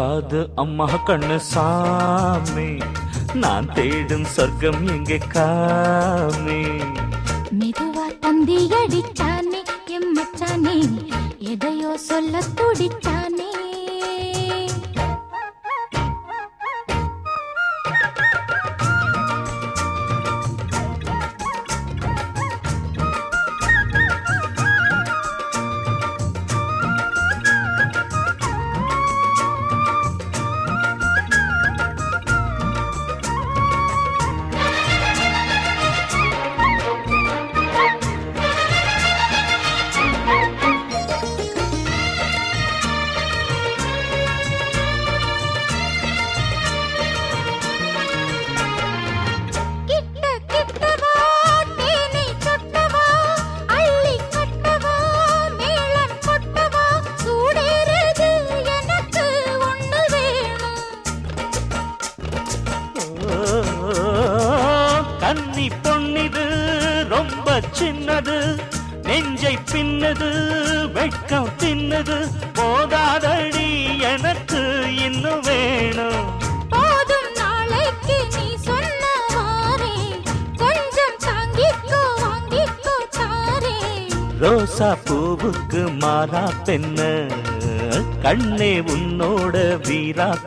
[SPEAKER 2] தாங்காது அம்மா கண்ணு சாமி. நான் தேடும் சொர்க்கம் எங்கே காமி?
[SPEAKER 3] மெதுவா தந்தி அடிச்சானே எம்மச்சானே எதையோ சொல்ல துடிச்சானே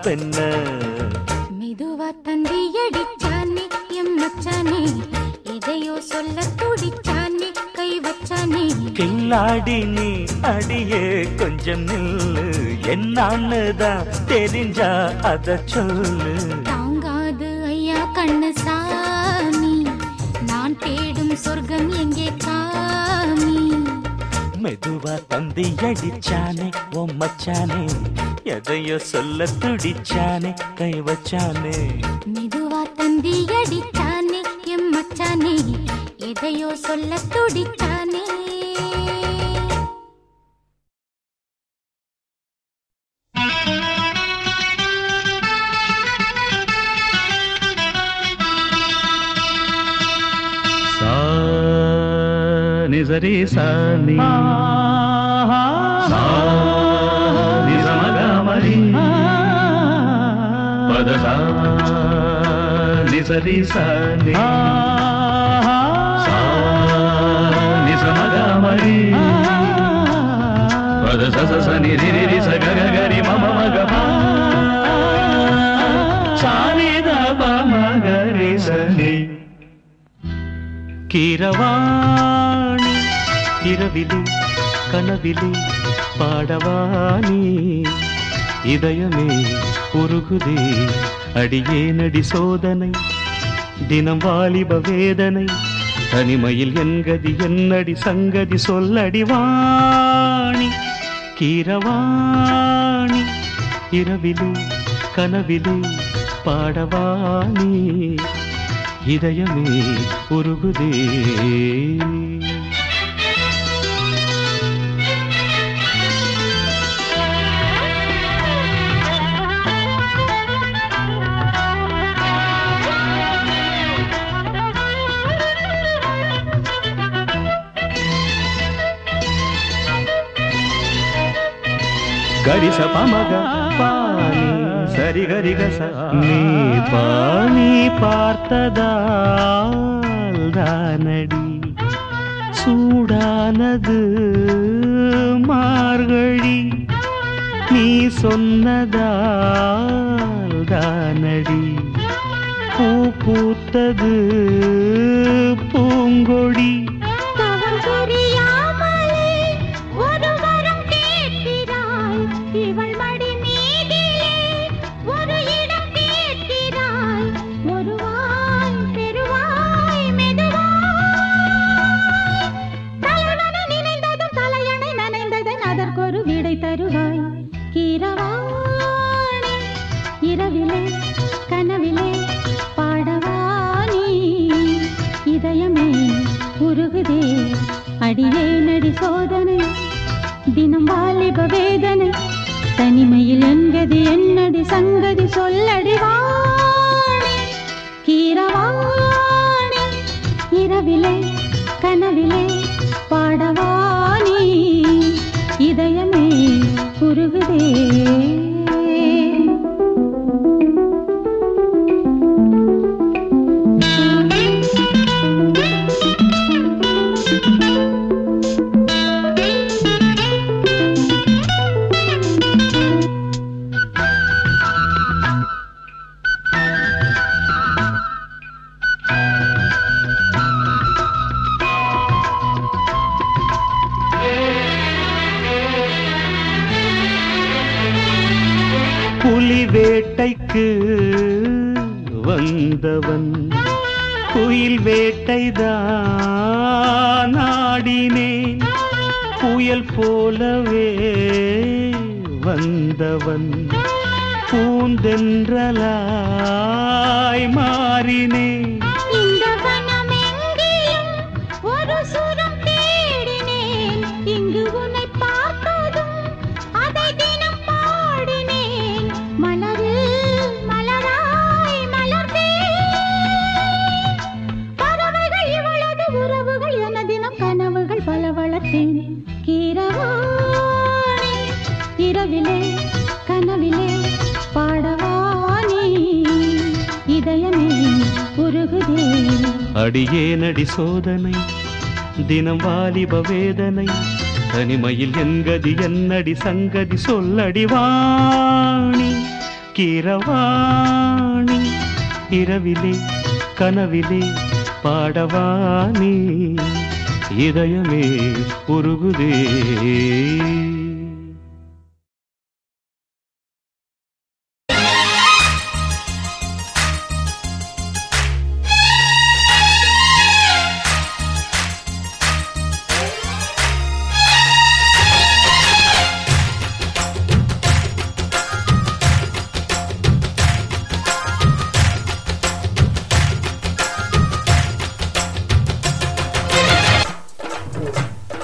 [SPEAKER 8] பெண்ண.
[SPEAKER 7] மெதுவா தந்தி அடிச்சானே எம் மச்சானே. எதையோ சொல்ல துடிச்சானே கை வச்சானே.
[SPEAKER 8] கில்லாடி நீ அடியே கொஞ்சம் நில்லு. என்னான்னு தான் தெரிஞ்சா அத சொல்லு.
[SPEAKER 7] தாங்காது ஐயா கண்ணு சாமி நான் தேடும் சொர்க்கம் எங்கே காமி?
[SPEAKER 8] மெதுவா தந்தி அடிச்சானே ஓ மச்சானே. எதையோ சொல்ல துடிச்சானே கை வச்சானே.
[SPEAKER 2] இரவிலே கனவிலே பாடவானே இதயமே உருகுதே அடியே நடி சோதனை தினம் வாலிப வேதனை தனிமையில் என்கதி என்னடி சங்கதி சொல்லடிவாணி கீரவாணி இரவிலே கனவிலே பாடவானே இதயமே உருகுதே. గరిస పమగ పాని సరి గరి గస நீ பாணி பார்த்ததால் தானடி சூடானது மார்கழி நீ சொன்னதால் தானடி பூ பூத்தது பூங்கொடி
[SPEAKER 7] சுக வேதனை தனிமையில் என்கதி என்னடி சங்கதி சொல்லடி வாணி. கீரவாணி. இரவிலே
[SPEAKER 16] சோதனை தினம் வாலிப வேதனை தனிமையில் என்கதி என்னடி சங்கதி சொல்லடி வாணி கிரவாணி இரவிலே கனவிலே பாடவானி இதயமே உருகுதே.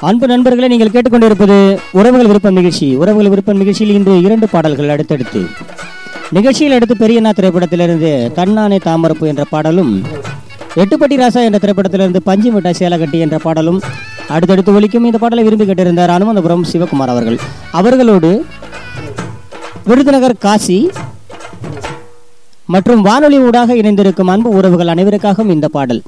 [SPEAKER 5] அன்பு நண்பர்களை நீங்கள் கேட்டுக்கொண்டிருப்பது உறவுகள் விருப்பம் நிகழ்ச்சி. உறவுகள் விருப்பம் நிகழ்ச்சியில் இன்று இரண்டு பாடல்கள் அடுத்தடுத்து. நிகழ்ச்சியில் அடுத்து பெரியண்ணா திரைப்படத்திலிருந்து கண்ணானே தாமரப்பு என்ற பாடலும் எட்டுப்பட்டி ராசா என்ற திரைப்படத்திலிருந்து பஞ்சு மிட்டாய் சேலகட்டி என்ற பாடலும் அடுத்தடுத்து ஒலிக்கும். இந்த பாடலை விரும்பி கேட்டிருந்தார் அனுமந்தபுரம் சிவகுமார் அவர்கள். அவர்களோடு விருதுநகர் காசி மற்றும் வானொலி ஊடாக இணைந்திருக்கும் அன்பு உறவுகள் அனைவருக்காகவும் இந்த பாடல்.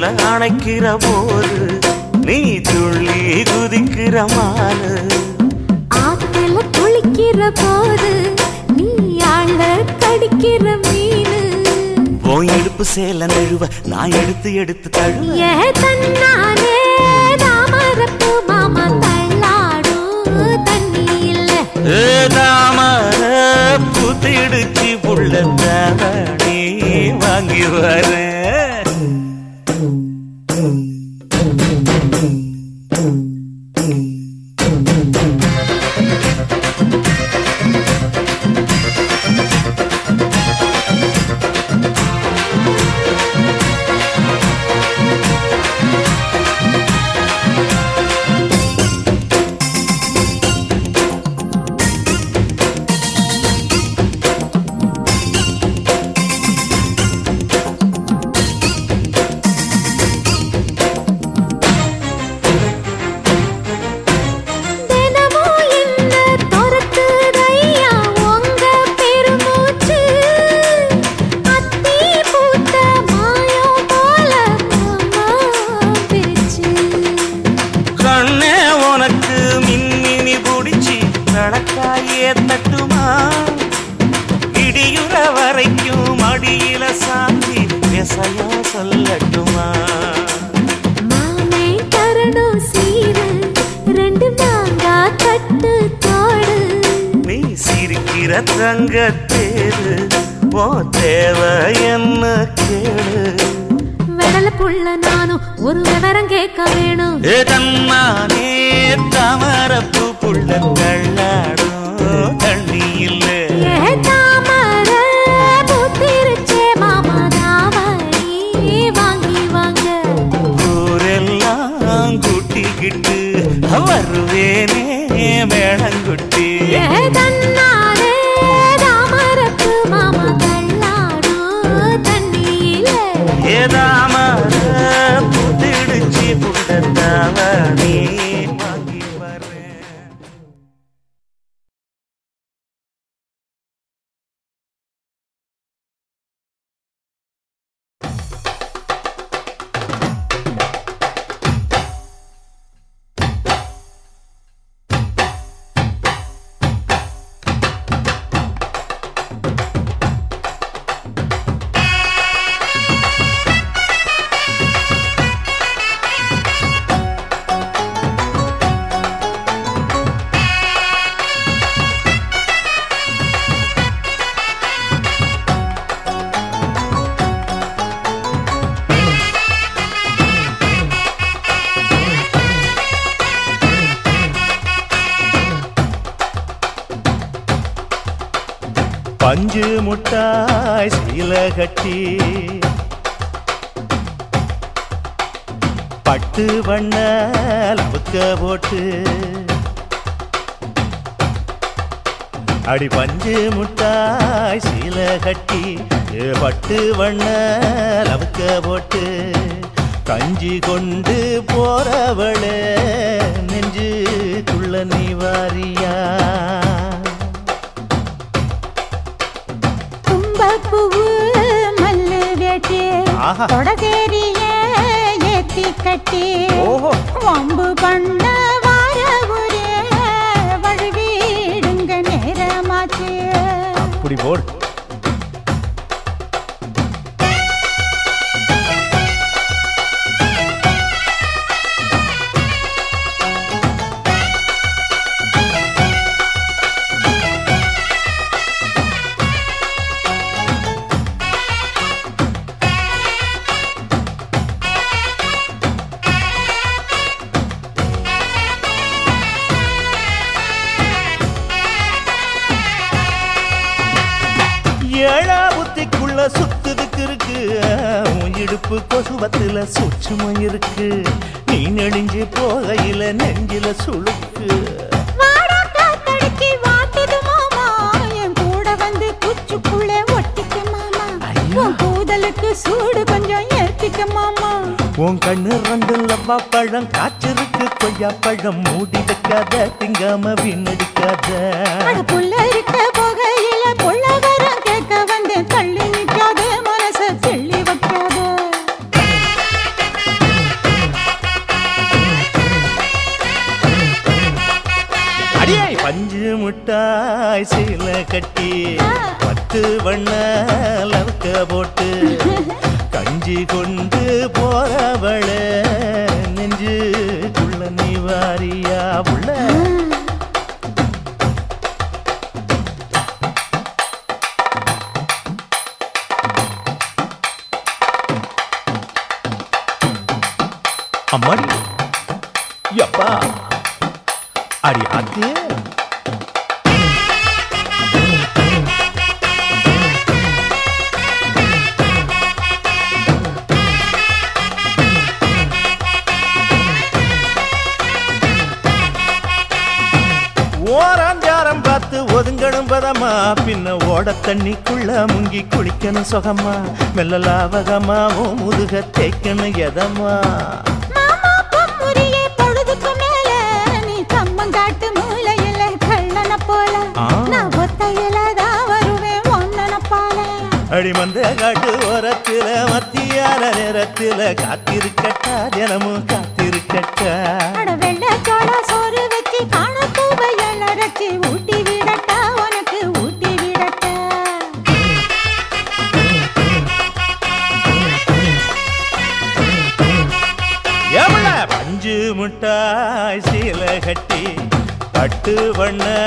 [SPEAKER 2] கையில அணைக்கிற போது நீ துள்ளி குதிக்கிற மானு
[SPEAKER 11] ஆத்துல குளிக்கிற போது நீ ஆள கடிக்கிற மீனு.
[SPEAKER 2] உன் எடுப்பு சேல நழுவ நான் எடுத்து எடுத்து தழுவ.
[SPEAKER 11] ஏ தன்னானே தாமரப்பூ மாமா தள்ளாடும் தண்ணி இல்ல.
[SPEAKER 2] ஏ தாமர புத்திடுச்சு புள்ள வாங்கி வரேன்.
[SPEAKER 7] பட்டு வண்ண லவுக்க போட்டு கஞ்சி கொண்டு போறவளே நெஞ்சுக்குள்ள நீ வாரியா
[SPEAKER 17] தும்பப்பூவு மல்லு வேட்டி தொடகேரிய ஏத்தி கட்டி வம்பு பண்ண வார ஊரே வழுவிடுங்க நேரமாச்சு.
[SPEAKER 7] அப்படி போடு. பழம் காற்றிருக்கு கொய்யா பழம் மூடி வைக்காத திங்காம வீணடிக்காத.
[SPEAKER 17] புள்ள
[SPEAKER 7] சொகமா மெல்ல லாவகமா ஓ முதுக தேக்கணும் எதமா? அடிமந்த காட்டு ஓரத்தில் மத்தியான நேரத்தில் காத்திருக்கட்டா தினமும் காத்திருக்கட்டா.
[SPEAKER 18] பட்டு வண்ண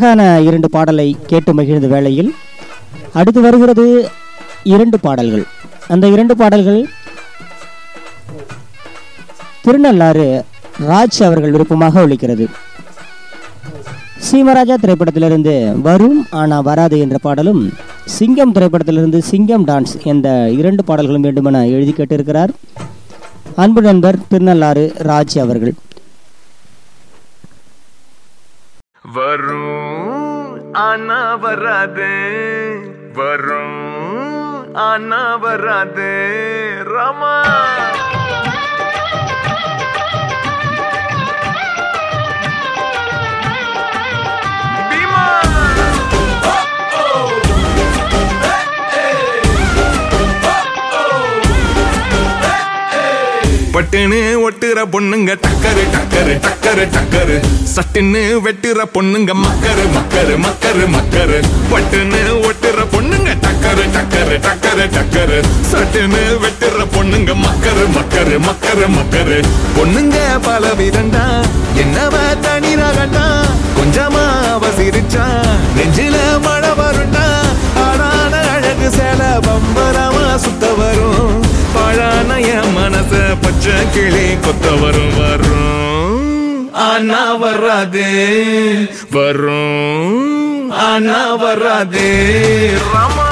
[SPEAKER 5] அழகான இரண்டு பாடலை கேட்டு மகிழ்ந்த வேளையில் அடுத்து வருகிறது இரண்டு பாடல்கள். அந்த இரண்டு பாடல்கள் திருநள்ளாறு ராஜ் அவர்கள் விருப்பமாக ஒலிக்கிறது. சீமராஜா திரைப்படத்திலிருந்து வரும் ஆனா வராது என்ற பாடலும் சிங்கம் திரைப்படத்திலிருந்து சிங்கம் டான்ஸ் என்ற இரண்டு பாடல்களும் வேண்டுமென எழுதி கேட்டிருக்கிறார் அன்பு நண்பர் திருநள்ளாறு ராஜ் அவர்கள்.
[SPEAKER 19] வரும் ஆனா வராது வரும் ஆனா வராது ரமா. பட்டுன்னு ஒட்டுற பொண்ணுங்க டக்கரு டக்கரு டக்கரு டக்கரு. சட்டுன்னு வெட்டுற பொண்ணுங்க மக்கரு மக்கரு மக்கரு மக்கரு. பட்டுன்னு ஒட்டுற பொண்ணுங்க டக்கரு டக்கரு டக்கரு டக்கரு. சட்டுன்னு வெட்டுற பொண்ணுங்க மக்கரு மக்கரு மக்கரு மக்கரு. பொண்ணுங்க பல விதண்டா என்னவ தனி ரகண்டா. கொஞ்சமா அவ சிரிச்சா நெஞ்சில மழை வருண்டா. ஆடான அழகு சேல பம்பரமா சுத்த வரும். பாழான என் மனச பச்சை கிளி கொத்த வரும் வரும். ஆனா வராது. வரும். ஆனா வராது. ராமா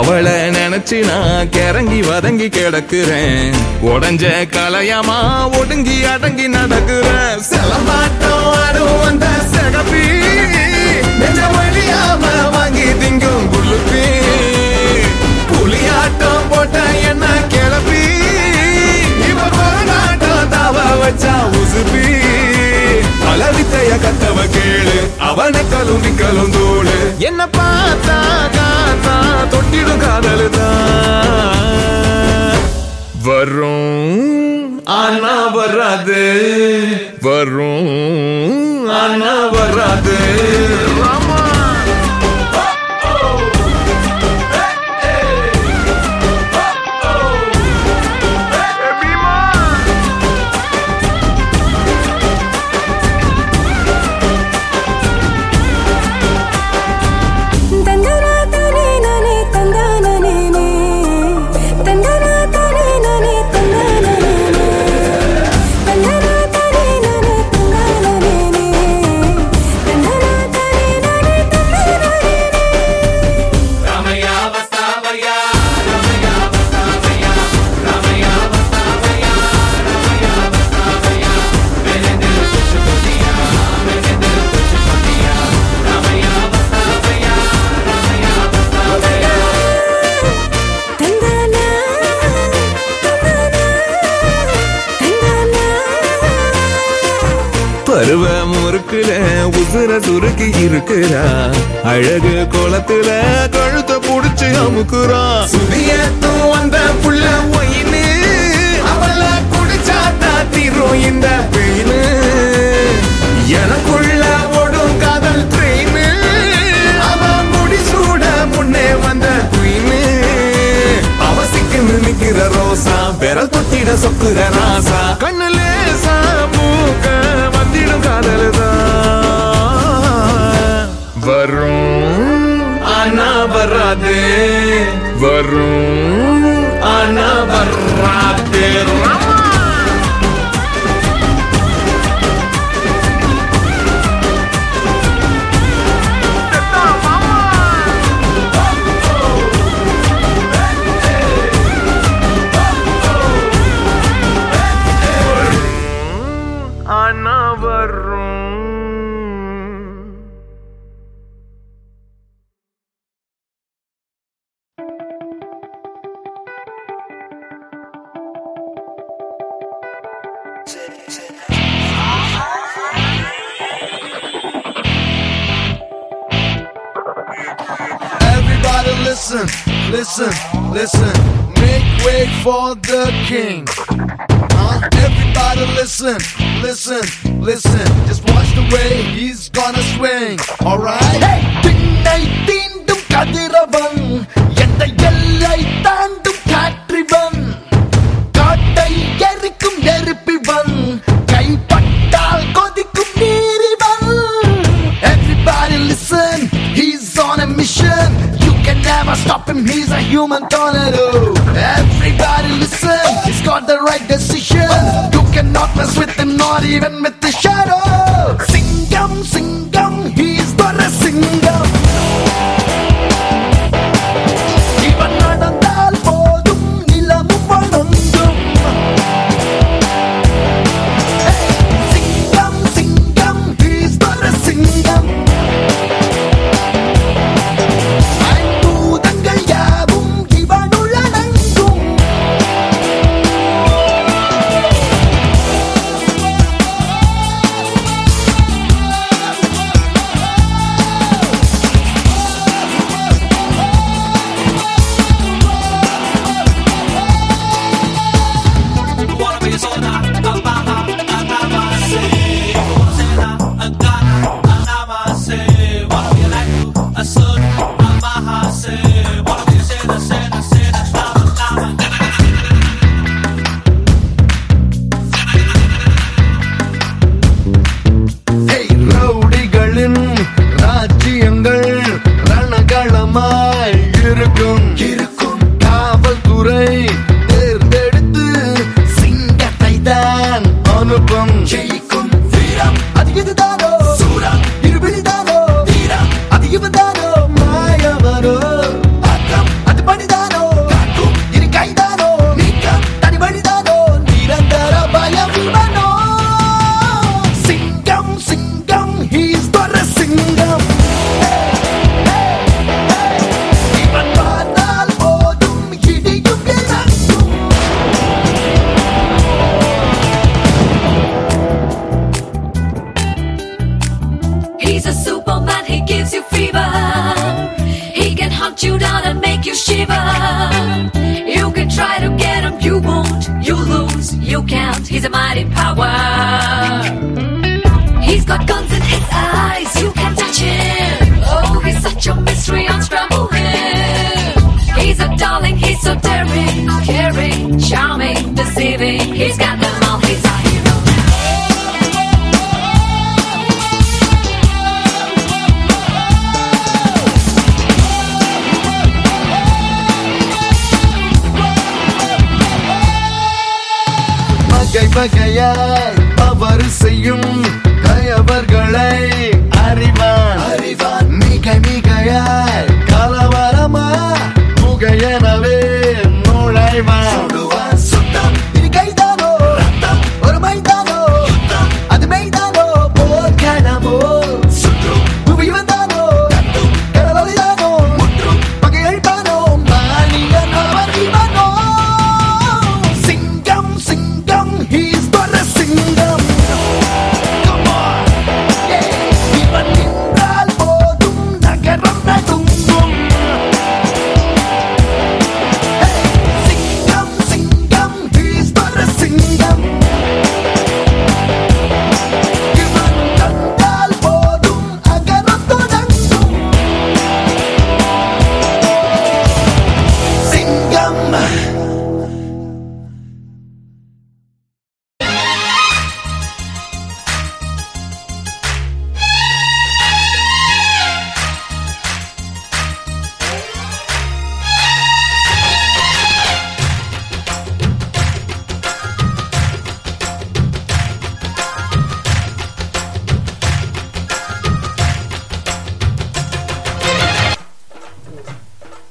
[SPEAKER 19] அவளை நினைச்சு நான் கிறங்கி வதங்கி கிடக்குறேன். உடஞ்ச கலையமா ஒடுங்கி அடங்கி நடக்குறேன் செலமாட்டம் ஆடும் அந்த செகப்பி. நெஞ்ச வழியாம வாங்கி திங்கும் குளுப்பி புலியாட்டம் போட்ட என்ன கிளப்பி. இவ கொரநாட்டம் தாவ வச்சா உசுப்பி. பலவித்தைய கத்தவ கேளு அவனை கலும் கலும் தோடு என்ன பார்த்தா தொட்டிடும் காதல் வரும் ஆனா வராது. வரும் ஆனா வராது. இருக்கிறா. அழகு குளத்துல கழுத்த புடிச்சு அமுக்குறா. சுதிய வந்த புள்ள ஒயிலு அவள குடிச்சா தாத்திரும் இந்த பெயிலு எனக்குள்ள ஓடும் காதல் ட்ரெயின். அவன் முடி சூட முன்னே வந்த குயினு. அவ சிக்குன்னு நிக்கிற ரோசா விரல் தொட்டிட சொக்குற ராசா. கண்ணுலேசா மூக்க வந்திடும் காதலுதான். வராது. வரும்
[SPEAKER 1] அனவர்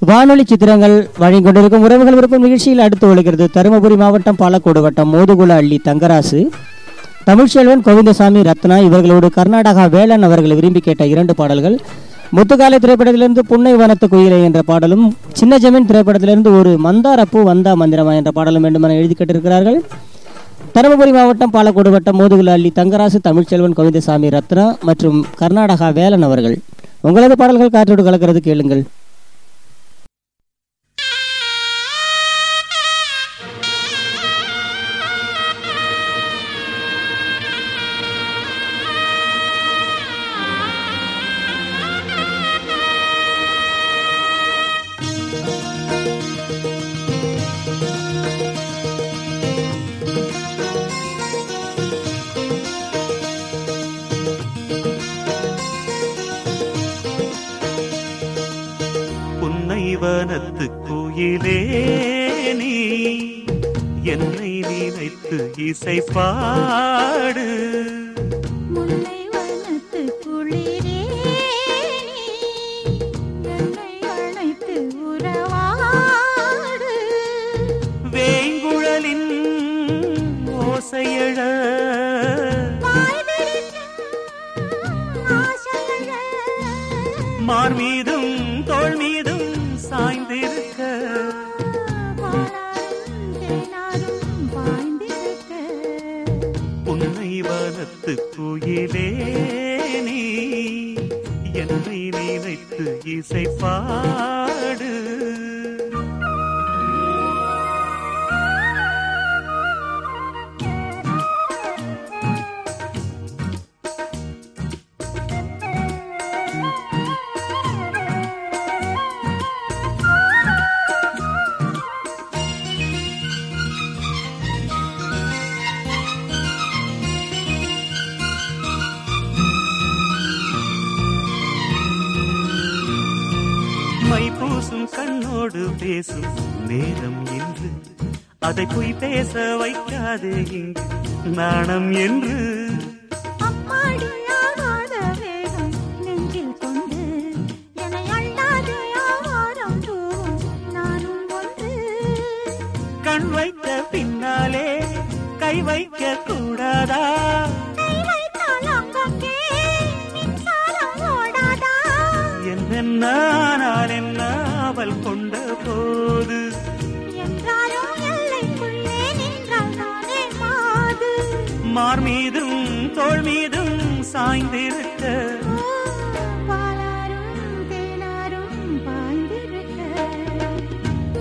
[SPEAKER 5] வானொலி சித்திரங்கள் வழங்கிக்கொண்டிருக்கும் உறவுகள் விருப்பம் நிகழ்ச்சியில் அடுத்து ஒழுகிறது தருமபுரி மாவட்டம் பாலக்கோடு வட்டம் மோதுகுல அள்ளி தங்கராசு. தமிழ்ச்செல்வன் கோவிந்தசாமி ரத்னா இவர்களோடு கர்நாடகா வேலன் அவர்கள் விரும்பி கேட்ட இரண்டு பாடல்கள். முத்துக்காலை திரைப்படத்திலிருந்து புன்னை வனத்து குயிலை என்ற பாடலும் சின்ன ஜமீன் திரைப்படத்திலிருந்து ஒரு மந்தாரப்பூ வந்தா மந்திரமா என்ற பாடலும் வேண்டுமென எழுதி கேட்டிருக்கிறார்கள். தருமபுரி மாவட்டம் பாலக்கோடு வட்டம் மோதுகுல அள்ளி தங்கராசு தமிழ்ச்செல்வன் கோவிந்தசாமி ரத்னா மற்றும் கர்நாடகா வேலன் அவர்கள். உங்களது பாடல்கள் காற்றோடு கலக்கிறது கேளுங்கள்.
[SPEAKER 2] வனத்து குயிலே நீ என்னை நினைத்து இசை பாடு
[SPEAKER 17] முல்லை வனத்து குளிரே என்னை அழைத்து உறவாடு.
[SPEAKER 2] வேங்குழலின் ஓசையழ. மார் மீதும் தோள் மீதும் சாய்ந்திருக்க உன்னை வளர்த்து குயிலே நீ என்னை நினைத்து இசை பாடு. கண்ணோடு பேசும் நேரம் என்று. அதை பொய் பேச வைக்காது இங்கு நாணம் என்று. கண் வைத்த பின்னாலே கை வைக்க கூடாதா மார் மீதும் தோள் மீதும் சாய்ந்திருக்க.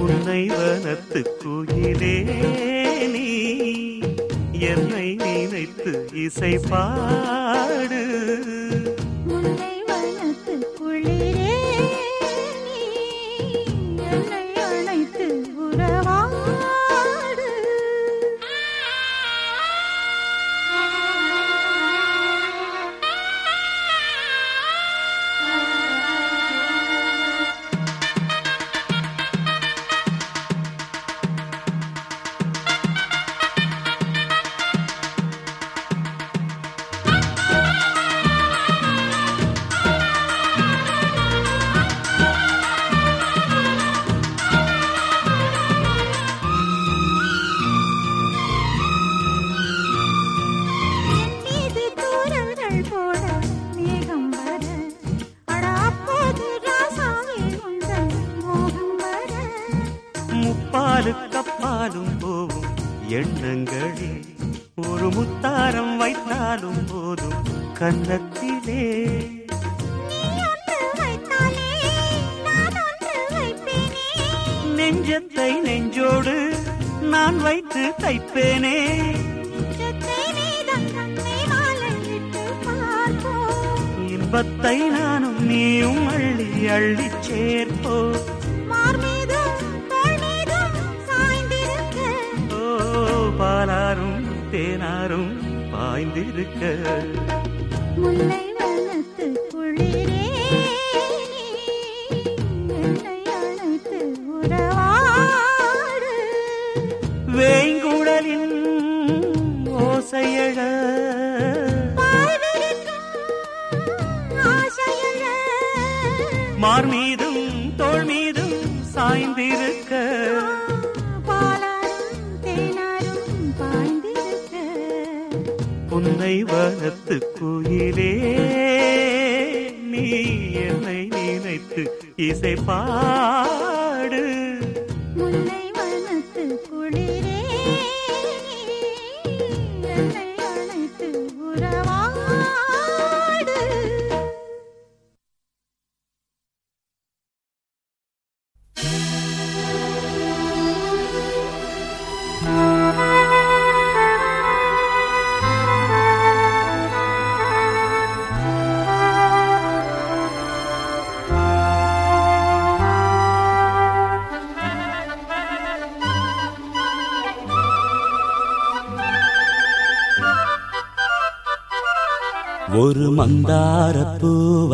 [SPEAKER 2] உன்னை வனத்து குயிலே நீ என்னை நினைத்து இசை பாடு.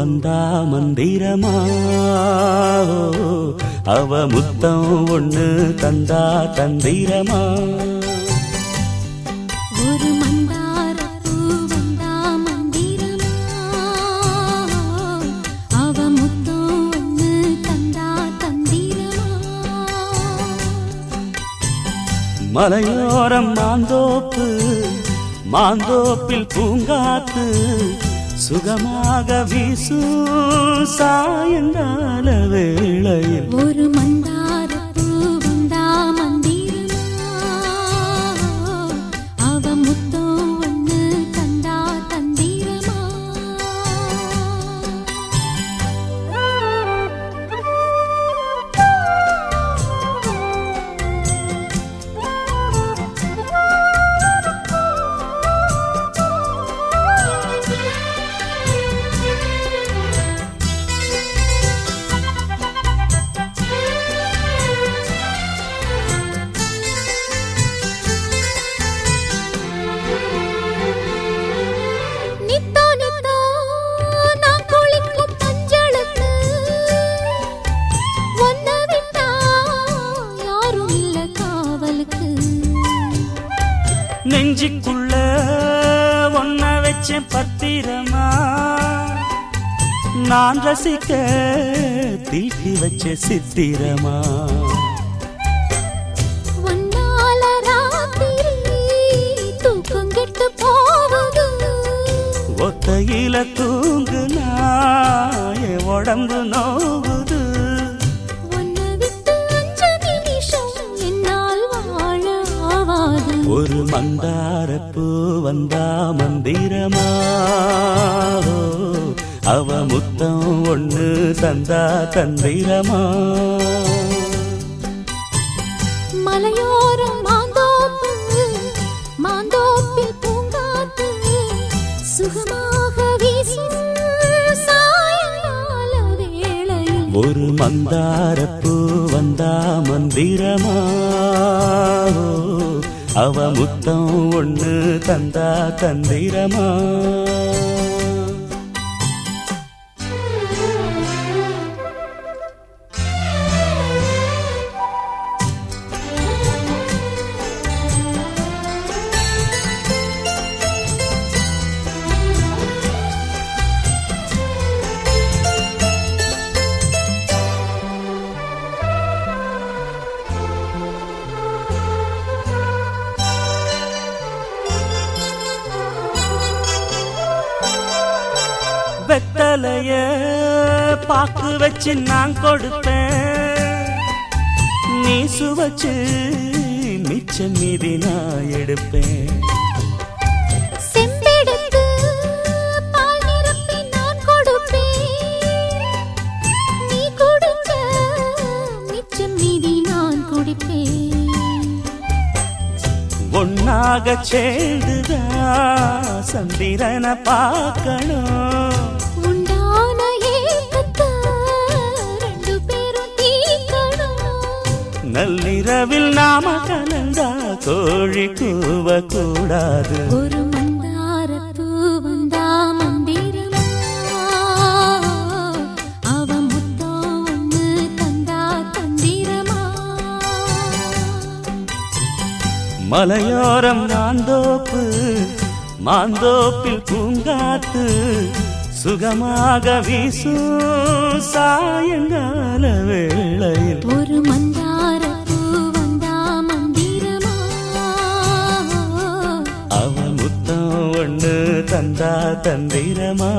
[SPEAKER 2] வந்தா மந்திரமா? அவ முத்தம் ஒண்ணு தந்தா தந்திரமா?
[SPEAKER 11] ஒரு மந்தாரப்பூ வந்தா மந்திரமா? அவ முத்தம் ஒண்ணு தந்தா தந்திரமா?
[SPEAKER 2] மலையோரம் மாந்தோப்பு மாந்தோப்பில் பூங்காத்து சுகமாக வீசு சாயங்கால வேளையில்
[SPEAKER 11] ஒரு
[SPEAKER 2] மந்த வாசிக்க தீட்டி வச்ச சித்திரமா? தந்திரமா?
[SPEAKER 11] மலையோரம் மாந்தோப்பு மாந்தோப்பில் பூங்காத்து சுகமாக வீசும்
[SPEAKER 2] ஒரு மந்தாரப்பூ வந்தா மந்திரமா? அவ முத்தம் ஒண்ணு தந்தா தந்திரமா? பார்க்கணும். நள்ளிரவில் நாம கலந்தா கோழி கூவ கூடாது
[SPEAKER 11] ஒரு மந்தாரப்பூ வந்தா மந்திரமா அவ முத்தம் தந்தா தந்திரமா?
[SPEAKER 2] மலையோரம் மாந்தோப்பு மாந்தோப்பில் பூங்காத்து சுகமாக வீசும் சாயங்கால வேளையில்.
[SPEAKER 11] ஒரு மந்தாரப்பூ வந்தா மந்திரமா?
[SPEAKER 2] அவ முத்தம் ஒண்ணு தந்தா தந்திரமா?